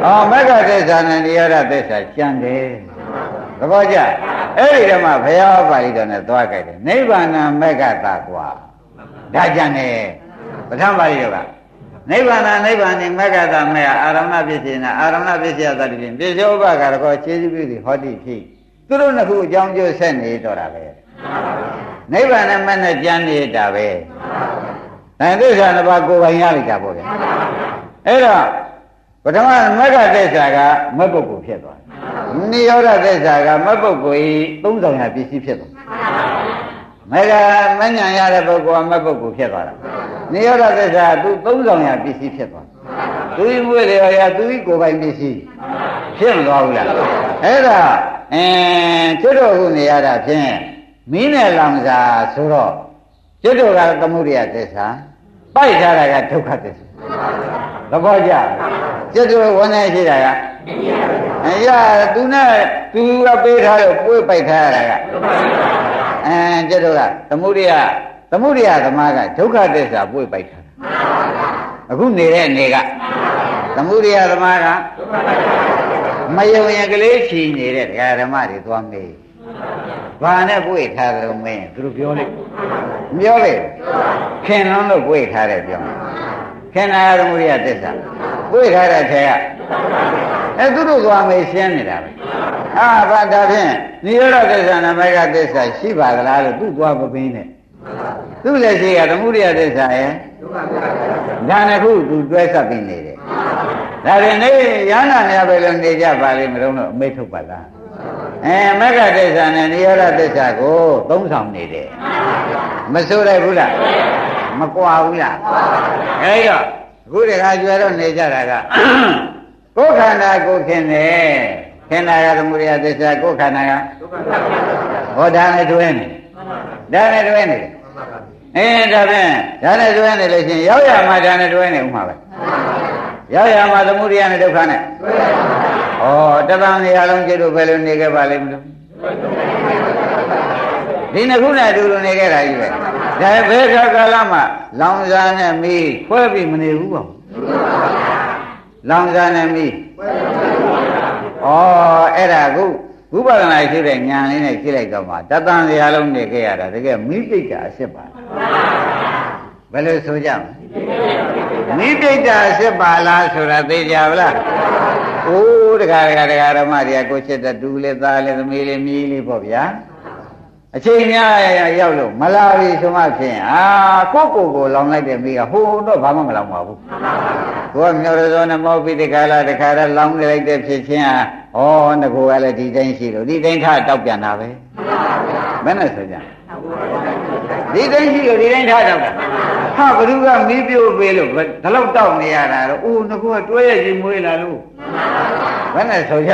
ဩမက္ကသစ္စာနဲ့နိရောဓသစ္စာကြံတယ်သဘောကျအဲ့ဒီတော့မှဘုရားပါဠိတော်နဲ့သွားကြတယ်နိဗ္ဗာန်မက္ကတာကွာဒါကြံတယ်ပဋ္ဌာန်းပါဠိတော်က နိဗ္ဗာန်နိဗ္ဗာန်နိမက္ကတာမေအာရမဖြစ်ခြင်းအာရမဖြစ်ခြင်းသတ္တိဖြင့်ပြေသောဘကရကောခြေစုပြုသည်ဟောတိဖြစ်သူတို့နှစ်ခုအကြောင်းကျိုးဆက်နေတော့တာပဲနိဗ္ဗာန်နဲ့မနဲ့ကြံနေတာပဲဒါသစ္စာနှစ်ပါးကိုယ်ပိုင်ရလိုက်တာပေါ့ဗျအဲ့တော့ပထမမက္ခသစ္စာကမတ်ပုဂ္ဂိုလ်ဖြစ်သွားတယ်နိရောဓသစ္စာကမတ်ပုဂ္ဂိုလ်ဤသုံးဆောင်ရပစ္စည်းဖြစ်သွားမေဃမဉ္ဇဏ်ရတဲ့ပုဂ္ဂိုလ်ကမတ်ပုဂ္ဂိုလ်ဖြစ်သွားတာ နိရောဓသစ္စာသူသုံးဆောင်ရပစ္စည်းဖြစ်သွားသူဤမွေးလေရသူဤကိုယ်ပိုင်ပစ္စည်းဖြစ်မသွားဘူးလားအဲ့ဒါအင်းကျွတ်တော်ခုနေရတာဖြင့်မင်းနဲ့လောင်စာဆိုတော့ကျွတ်တော်ကသမုဒိယသစ္စာပိုက်ထားတာကဒုက္ခသစ္စာသဘောကျကျွတ်တော်ဝန်နေရှိတာကအရာသူနဲ့သူကပေးထားလို့ပွေးပိုက်ထားရတာကအဲကျွတ်တော်ကသမုဒိယ သမုဒိယသမားကဒုက္ခသစ္စာပွေးပိုက်ထားတာအခုနေတဲ့နေကသမုဒိယသမားကမယုံရင်ကလေးချီနေတဲ့ဒကာဓမ္မတွေသွားမေးဘာနဲ့ပွေထားတယ်လို့မင်းသူတို့ပြောလိုက်မပြောလေခင်လုံးလို့ပွေထားတယ်ပြောခင်နာရသမုဒိယသစ္စာပွေထားတဲ့ထဲကအဲသူတို့သွားမေးရှင်းနေတာပဲအာဘာဒါဖြင့်နိရောဓသစ္စာနမိတ်ကသစ္စာရှိပါသလားလို့သူသွားမပင်းနဲ့ သူလည်းရှိကသမုဒိယသစ္စာရဲ့ဒါနှစ်ခုသူတွဲဆက်ပြီးနေတယ်ဒါရင်နေရဟနာများပဲလို့နေကြပါလိမ့်မလို့အမိတ်ထုတ်ပါလားအဲမက္ကသစ္စာနဲ့နိရောဓသစ္စာကိုသုံးဆောင်နေတယ်မဆိုးလိုက်ဘူးလားမကွာဘူးလားအဲဒီတော့အခုတခါကျွဲတော့နေကြတာကကိုယ်ခန္ဓာကိုခင်တယ်ခန္ဓာကသမုဒယသစ္စာကိုယ်ခန္ဓာကဟောဒါနဲ့တွဲနေ ဒါနဲ့တွဲနေအဲဒါဖြင့်ဒါနဲ့တွဲနေလို့ရှိရင်ရောက်ရမှဒါနဲ့တွဲနေဥမှာပဲရောက်ရမှာသမုဒိယနဲ့ဒုက္ခနဲ့ဩတပံနေရာလုံးကျတို့ဘယ်လိုနေခဲ့ပါလိမ့်မလို့ဒီနှစ်ခုနဲ့အတူတူနေခဲ့တာကြီးပဲဒါဘယ်ခါကာလမှလောင်စာနဲ့မီးခွဲပြီးမနေဘူးပေါ့လောင်စာနဲ့မီးဩအဲ့ဒါခု ဝိပဿနာရှိတဲ့ဉာဏ်လေးနဲ့ကြည့်လိုက်တော့မှတတန်စရာလုံးနေခဲ့ရတာတကယ်မိပိတ်တာအစ်စ်ပါဘယ်လိုဆိုကြမလဲမိပိတ်တာအစ်စ်ပါလားဆိုတာသိကြပါလားအိုးတခါတခါတခါဓမ္မတွေကကိုချစ်တဲ့ဒူလေးသားလေးသမီးလေးမြီးလေးပေါ့ဗျာအချိန်များရောက်လို့မလာပြီဆိုမှဖြင့်အာကိုကိုကိုလောင်လိုက်တဲ့မိကဟိုတော့ဘာမှမလောင်ပါဘူးကိုကမြော်ရစောနမောပိတကာလာတခါတည်းလောင်နေလိုက်တဲ့ဖြစ်ချင်းဟာ ဩငကိုကလည်းဒီတိုင်းရှိလို့ဒီတိုင်းထတောက်ပြန်တာပဲမနဲ့ဆိုကြဒီတိုင်းရှိလို့ဒီတိုင်းထတောက်တာဟာဘ누구ကမီးပြို့ပေးလို့ဒီလောက်တောက်နေရတာတော့အိုးငကိုကတွဲရခြင်းမွေးလာလို့ဘယ်နဲ့ဆိုကြ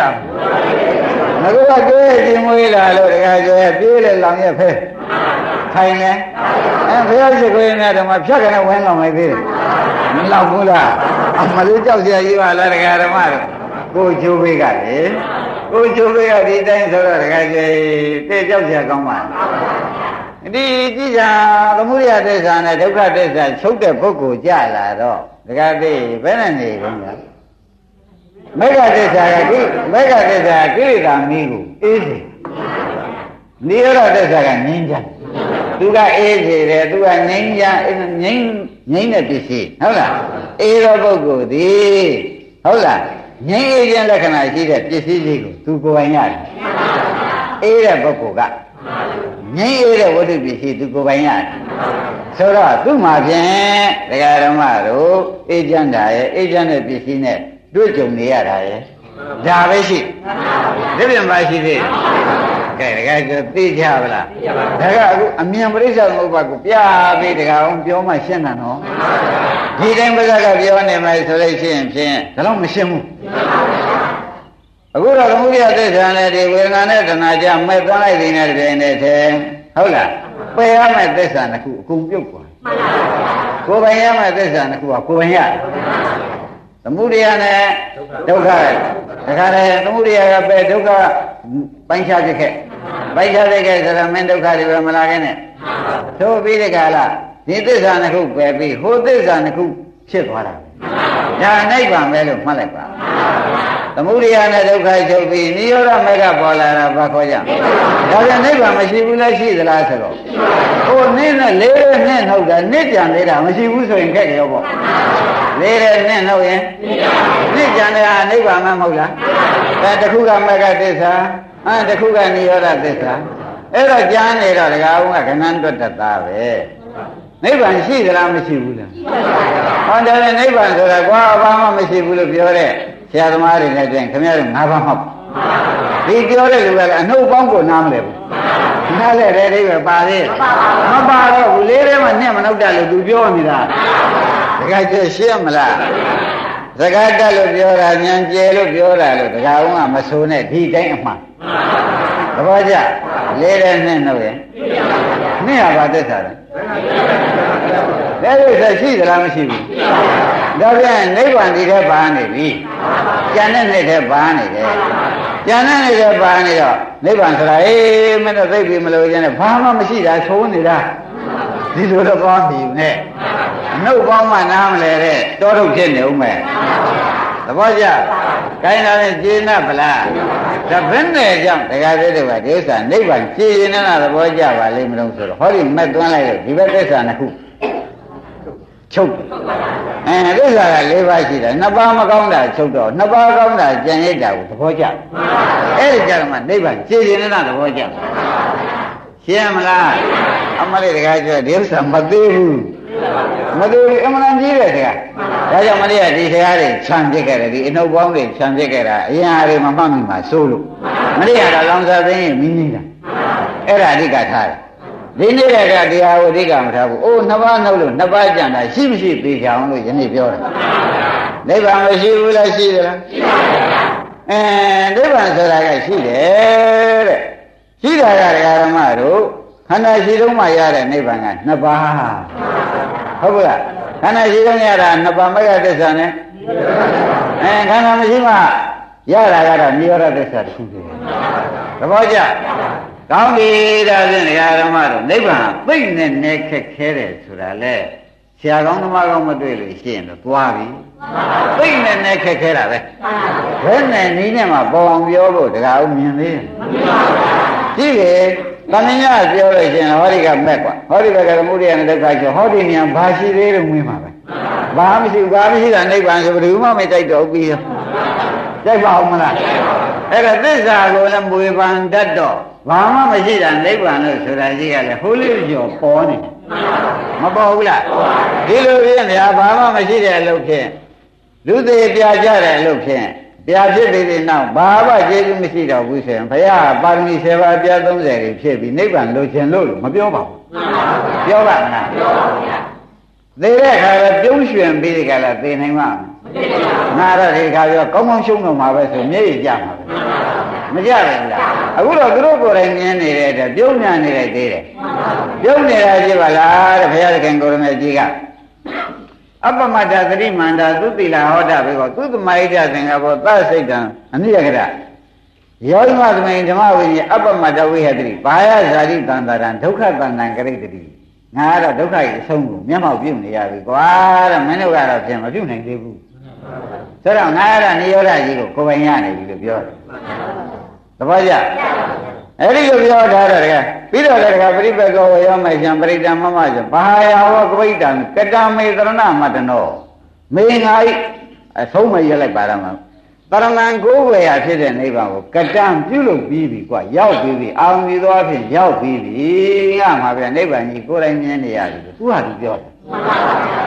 ငါတို့ကကြွေးကြင်မွေးလာလို့တခါကျဲပြေးလေလောင်ရက်ဖဲထိုင်နေအဲဘုရားရှိခိုးနေတော့မှဖြတ်ကနေဝင်းလောင်လိုက်သေးတယ်မလောက်ဘူးလားအမလေးကြောက်စရာကြီးပါလားတခါဓမ္မတို့ ကိုချိုးပေးကလေကိုချိုးပေးကဒီတိုင်းဆိုတော့တခါကျဲတဲ့ကြောက်စရာကောင်းပါဒီကြည့်ကြသမှုရသစ္စာနဲ့ဒုက္ခသစ္စာချုပ်တဲ့ပုဂ္ဂိုလ်ကြလာတော့တခါသေးဘယ်နဲ့နေကုန်လဲမေဃသစ္စာကကိမေဃသစ္စာကိလေသာမီးကိုအေးစေနိရောဓသစ္စာကငြိမ်းချမ်းသူကအေးစေတယ်သူကငြိမ်းချမ်းငြိမ်းငြိမ်းတဲ့ပစ္စည်းဟုတ်လားအေးသောပုဂ္ဂိုလ်သည်ဟုတ်လား ငြိမ်းအေးခြင်းလက္ခဏာရှိတဲ့ပစ္စည်းလေးကိုသူကိုယ်ပိုင်ရတယ်အေးတဲ့ပုဂ္ဂိုလ်ကငြိမ်းအေးတဲ့ဝတ္ထုပစ္စည်းသူကိုယ်ပိုင်ရတယ်ဆိုတော့သူ့မှာဖြင့်ဒကာဓမ္မတို့အေးချမ်းတာရဲ့အေးချမ်းတဲ့ပစ္စည်းနဲ့တွေ့ကြုံနေရတာရဲ့ဒါပဲရှိဒီပြန်ပါရှိသေး ကဲတကယ်ကျသိကြပါလားဒါကအခုအမြန်ပရိစ္ဆေသမုပ္ပါကိုပြပြီးတကအောင်ပြောမှရှင်းတာနော်ဒီတိုင်းပါးကပြောနေမှဆိုလို့ရှိရင်ဖြင့်ဒါတော့မရှင်းဘူးအခုတော့သမုဒိယသစ္စာနဲ့ဒီဝေဒနာနဲ့တဏှာကြမဲ့သွားလိုက်တဲ့နဲ့တပြိုင်တည်းထဲဟုတ်လားပယ်ရမယ့်သစ္စာတစ်ခုအကုန်ပြုတ်သွားကိုယ်ပိုင်ရမယ့်သစ္စာတစ်ခုကကိုယ်ပိုင်ရတယ် သမုဒိယနဲ့ဒုက္ခတခါတည်းသမုဒိယကပဲဒုက္ခပိုင်းခြားဖြစ်ခဲ့ပိုင်းခြားဖြစ်ခဲ့ဆိုတော့မင်းဒုက္ခတွေပဲမလာခဲ့နဲ့သို့ပြီးဒီကလာဒီသစ္စာနှစ်ခုပယ်ပြီးဟိုသစ္စာနှစ်ခုဖြစ်သွားတာဒါနိဗ္ဗာန်ပဲလို့မှတ်လိုက်ပါ သမုဒိယနဲ့ဒုက္ခချုပ်ပြီးနိရောဓမေကပေါ်လာတာဘာခေါ်ကြဒါပြန်နိဗ္ဗာန်မရှိဘူးလားရှိသလားဆိုတော့ဟိုနင်းနဲ့လေးနဲ့နှုတ်တာနစ်ကြံသေးတာမရှိဘူးဆိုရင်ခက်တယ်ရောပေါ့လေးတဲ့နဲ့နှုတ်ရင်နိကြံတဲ့ဟာနိဗ္ဗာန်မဟုတ်လားဒါတခုကမကသစ္စာအဲတခုကနိရောဓသစ္စာအဲ့တော့ကြားနေတော့ဒကာဦးကခဏတွတ်တတ်တာပဲနိဗ္ဗာန်ရှိသလားမရှိဘူးလားဟောတယ်နိဗ္ဗာန်ဆိုတာကွာဘာမှမရှိဘူးလို့ပြောတဲ့ ဆရာသမားတွေနဲ့ပြန်ခင်ဗျားတို့ငါးပါးမှတ်ဒီပြောတဲ့လူကလည်းအနှုတ်ပေါင်းကိုနားမလဲဘူးနားလဲတဲ့အိဗယ်ပါသေးမပါတော့ဘူးလေးထဲမှာနဲ့မနှုတ်တယ်လို့သူပြောနေတာတခါကျရှင်းမလား စကားတက်လို့ပြောတာညံကျဲလို့ပြောတာလို့တခါဦးကမဆိုးနဲ့ဒီတိုင်းအမှန်သဘောကျလေးတဲ့နဲ့နှုတ်ရင်နဲ့ဟာဘာသက်တာလဲတဲ့ဥစ္စာရှိသလားမရှိဘူးဒါပြန်နိဗ္ဗာန်ဒီထဲပါနေပြီကျန်တဲ့နေ့ထဲပါနေတယ်ကျန်တဲ့နေ့ထဲပါနေတော့နိဗ္ဗာန်ဆိုတာအေးမင်းတို့သိပြီမလို့ကျန်တဲ့ဘာမှမရှိတာသုံးနေတာ ဒီလိုတော့ကောင်းပြီနဲ့နှုတ်ပေါင်းမှနားမလဲတဲ့တောထုတ်ဖြစ်နေဦးမယ်သဘောကျကိုင်းလာရင်ကျေနပ်ပလားဒါဘယ်နဲ့ကြောင့်တရားသေးတယ်ကဒီဥစ္စာနိဗ္ဗာန်ကြည်ရင်လည်းသဘောကျပါလိမ့်မလို့ဆိုတော့ဟောဒီမက်သွန်းလိုက်လို့ဒီဘက်သစ္စာနှစ်ခုချုပ်အဲသစ္စာက၄ပါးရှိတယ်နှစ်ပါးမကောင်းတာချုပ်တော့နှစ်ပါးကောင်းတာကြံရိပ်တာကိုသဘောကျအဲ့ဒီကြတော့မှနိဗ္ဗာန်ကြည်ရင်လည်းသဘောကျ ရှင်းမလားအမလေးတကားပြောဒီဥစ္စာမသေးဘူးမသေးဘူးအမှန်တန်ကြီးတယ်တကားဒါကြောင့်မလေးကဒီတရားတွေခြံပြစ်ခဲ့တယ်ဒီအနှုတ်ပေါင်းတွေခြံပြစ်ခဲ့တာအရင်အရေးမမှတ်မိမှစိုးလို့မလေးကတော့လောင်စာသိရင်မင်းကြီးတာအဲ့ဒါအဓိကထားတယ်ဒီနေ့ကတရားကိုအဓိကမထားဘူး။အိုးနှစ်ပါးနှုတ်လို့နှစ်ပါးကြံတာရှိမရှိသိကြအောင်လို့ယနေ့ပြောတယ်။နိဗ္ဗာန်မရှိဘူးလားရှိသလား။ရှိပါဘူး။အဲနိဗ္ဗာန်ဆိုတာကရှိတယ်တဲ့။ ရှိတာကဓမ္မတို့ခန္ဓာရှိတုံးမှရတဲ့နိဗ္ဗာန်ကနှစ်ပါး။ဟုတ်ကဲ့။ခန္ဓာရှိတုံးရတာနှစ်ပါးမဂ္ဂသစ္စာနဲ့အဲခန္ဓာမရှိမှရတာကတော့နိရောဓသစ္စာတစ်ခုတည်း။သဘောကျ။ကောင်းပြီဒါဖြင့်ဒကာဓမ္မတို့နိဗ္ဗာန်သိမ့်နဲ့နဲ့ခက်ခဲတယ်ဆိုတာလေဆရာကောင်းသမားကောင်းမတွေ့လို့ရှိရင်တော့သွားပြီသိမ့်နဲ့နဲ့ခက်ခဲတာပဲဘယ်နဲ့နီးနဲ့မှပေါ်အောင်ပြောဖို့ဒကာဦးမြင်သေးတယ်ကြည့် လေတဏှာပြောလို့ရှိရင်ဟောဒီကမက်กว่าဟောဒီဘက်ကသမုဒိယနဲ့ဒုက္ခကျော်ဟောဒီမြန်ဘာရှိသေးလို့မင်းပါပဲဘာမရှိဘာမရှိတာနိဗ္ဗာန်ဆိုဘယ်သူမှမတိုက်တော့ပြီးရောတိုက်ပါအောင်မလားအဲ့ဒါသစ္စာကိုလည်းမွေပန်တတ်တော့ဘ ဘာမှမရှိတာနိဗ္ဗာန်လို့ဆိုတာကြီးကလည်းဟိုးလေးကျော်ပေါ်နေမပေါ်ဘူးလားဒီလိုဖြစ်နေတာဘာမှမရှိတဲ့အလုပ်ဖြင့်လူသေးပြကြတဲ့အလုပ်ဖြင့် ပြဖြစ်ပြီးတဲ့နောက်ဘာမှကျေးဇူးမရှိတော့ဘူးဆိုရင်ဘုရားပါရမီ7ပါးပြ30တွေဖြစ်ပြီးနိဗ္ဗာန်လိုချင်လို့မပြောပါဘူးပြောပါမလားပြောပါဗျာသေတဲ့အခါကျပြုံးရွှင်ပြီးဒီကလာသေနိုင်မှာငါတော့ဒီခါပြောကောင်းကောင်းရှုံးတော့မှာပဲဆိုမျက်ရည်ကျမှာပဲမကြဘူးလားအခုတော့သူတို့ကိုယ်တိုင်မြင်နေတဲ့အတွက်ပြုံးညာနေလိုက်သေးတယ်ပြုံးနေတာကြည့်ပါလားတဲ့ဘုရားသခင်ကိုရမေကြီးက အပမတ္တသတိမန္တာသုတိလာဟောတာဘေကောသုတမဣဒသင်္ကဘောသစိတ်တံအနိယကရယောဂမသမိန်ဓမ္မဝိညာဉ်အပမတ္တဝိဟတိဘာယဇာတိတန္တရံဒုက္ခတန္တံကရိတတိငါကတော့ဒုက္ခရဲ့အဆုံးကိုမျက်မှောက်ပြုနေရပြီကွာတဲ့မင်းတို့ကတော့ပြင်မပြုနိုင်သေးဘူးဆိုတော့ငါကတော့နိရောဓကြီးကိုကိုယ်ပိုင်ရနေပြီလို့ပြောတယ်သဘောကျ အဲ့ဒီလိုပြောထားတော့တကယ်ပြီးတော့လည်းတကယ်ပြိပက္ခဝေယောမေရှံပရိတံမမဆိုဘာယာဝကပိတံကတမေသရဏမတနောမေငါဤအဆုံးမရလိုက်ပါတော့မှာတရဏံကိုယ်ဝေယဖြစ်တဲ့နိဗ္ဗာန်ကိုကတံပြုလုပ်ပြီးပြီကွာရောက်ပြီးပြီအာရုံပြီးသွားဖြင့်ရောက်ပြီးပြီငါမှာဗျနိဗ္ဗာန်ကြီးကိုယ်တိုင်မြင်နေရတယ်သူဟာသူပြောတယ်မှန်ပါဗျာ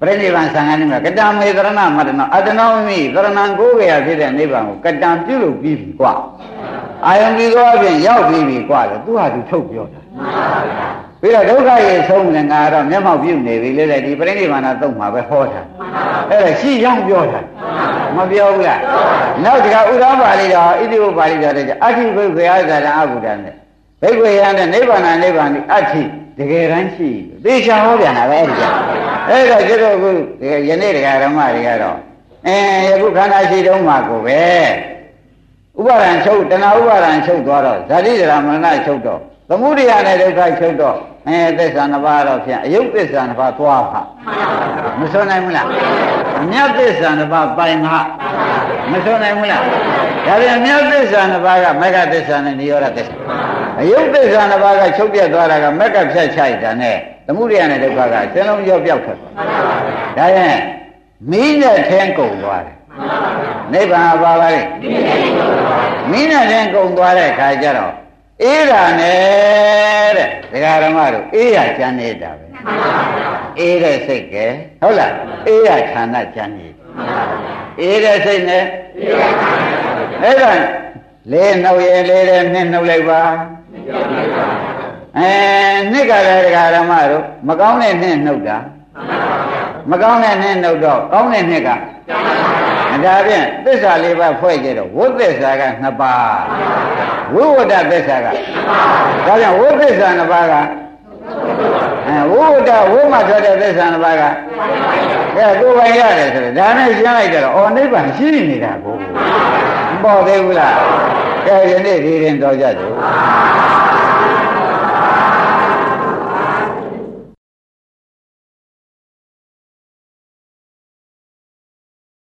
ပြိဋိဘံသံဃာနိမကတံမေသရဏမတနောအတနောမိသရဏံကိုယ်ဝေယဖြစ်တဲ့နိဗ္ဗာန်ကိုကတံပြုလုပ်ပြီးပြီကွာ အာယုန်ပြီးသွားဖြင့်ရောက်ပြီးပြီကွာလေသူဟာသူထုတ်ပြောတာမှန်ပါဗျာပြီးတော့ဒုက္ခရေဆုံးတယ်ငါတော့မျက်မှောက်ပြုနေပြီလေလေဒီပြိဋိဘာနာသုံးမှာပဲဟောတာအဲ့ဒါရှိရောက်ပြောတာမပြောဘူးလားနောက်တကဥဒ္ဓပါဠိတော်ဣတိဝပါဠိတော်တဲ့အဋ္ဌိဘိက္ခေယဇာတံအဘုဒ္ဓနဲ့ဘိက္ခေယနဲ့နိဗ္ဗာန်နိဗ္ဗာန်ဒီအဋ္ဌိတကယ်တမ်းရှိသေချာဟောပြန်တာပဲအဲ့ဒီကအဲ့ဒါကျတော့ခုယနေ့တရားဓမ္မတွေကတော့အဲယခုခန္ဓာရှိတုံးမှာကိုပဲ ဥပါဒံချုပ်တဏှာဥပါဒံချုပ်သွားတော့ဇာတိဒရာမရဏချုပ်တော့သမုဒိယနဲ့ဒုက္ခချုပ်တော့အဲသစ္စာနှစ်ပါးတော့ဖြင့်အယုတ်သစ္စာနှစ်ပါးသွားပါမစွန့်နိုင်ဘူးလားအမြတ်သစ္စာနှစ်ပါးပိုင်မှာမစွန့်နိုင်ဘူးလားဒါပြန်အမြတ်သစ္စာနှစ်ပါးကမက္ခသစ္စာနဲ့និရောဓသစ္စာအယုတ်သစ္စာနှစ်ပါးကချုပ်ပြတ်သွားတာကမက္ခဖြတ်ချိုက်တာနဲ့သမုဒိယနဲ့ဒုက္ခကစင်းလုံးရောပြောက်ထွက်သွားဒါရင်မင်းနဲ့ထင်းကုန်သွားတယ် နိဗ္ဗာန်ပါပါလေမင်းနဲ့ထင်းကုန်သွားတဲ့ခါကျတော့အေးတာနဲ့တဲ့ဒကာဓမ္မတို့အေးရကြမ်းနေတာပဲအေးတဲ့စိတ်ကဲဟုတ်လားအေးရဌာနကြမ်းနေအေးတဲ့စိတ်နဲ့အဲ့ဒါလေးနှုတ်ရဲလေးတဲ့နှစ်နှုတ်လိုက်ပါအဲနှစ်ကလည်းဒကာဓမ္မတို့မကောင်းတဲ့နှစ်နှုတ်တာမကောင်းတဲ့နှစ်နှုတ်တော့ကောင်းတဲ့နှစ်က ဒါဖြင့်သစ္စာလေးပါးဖွဲ့ကြတော့ဝိသစ္စာက2ပါးဝိဝဒသစ္စာက2ပါးဒါကြောင့်ဝိသစ္စာ2ပါးကအဲဝိဝဒဝိမထွက်တဲ့သစ္စာ2ပါးကအဲကိုယ်ပိုင်ရတယ်ဆိုတော့ဒါနဲ့ရှင်းလိုက်ကြတော့အော်နိဗ္ဗာန်ရှိနေတာကိုမပေါ်သေးဘူးလားကဲယနေ့ဒီရင်တော်ကြတယ်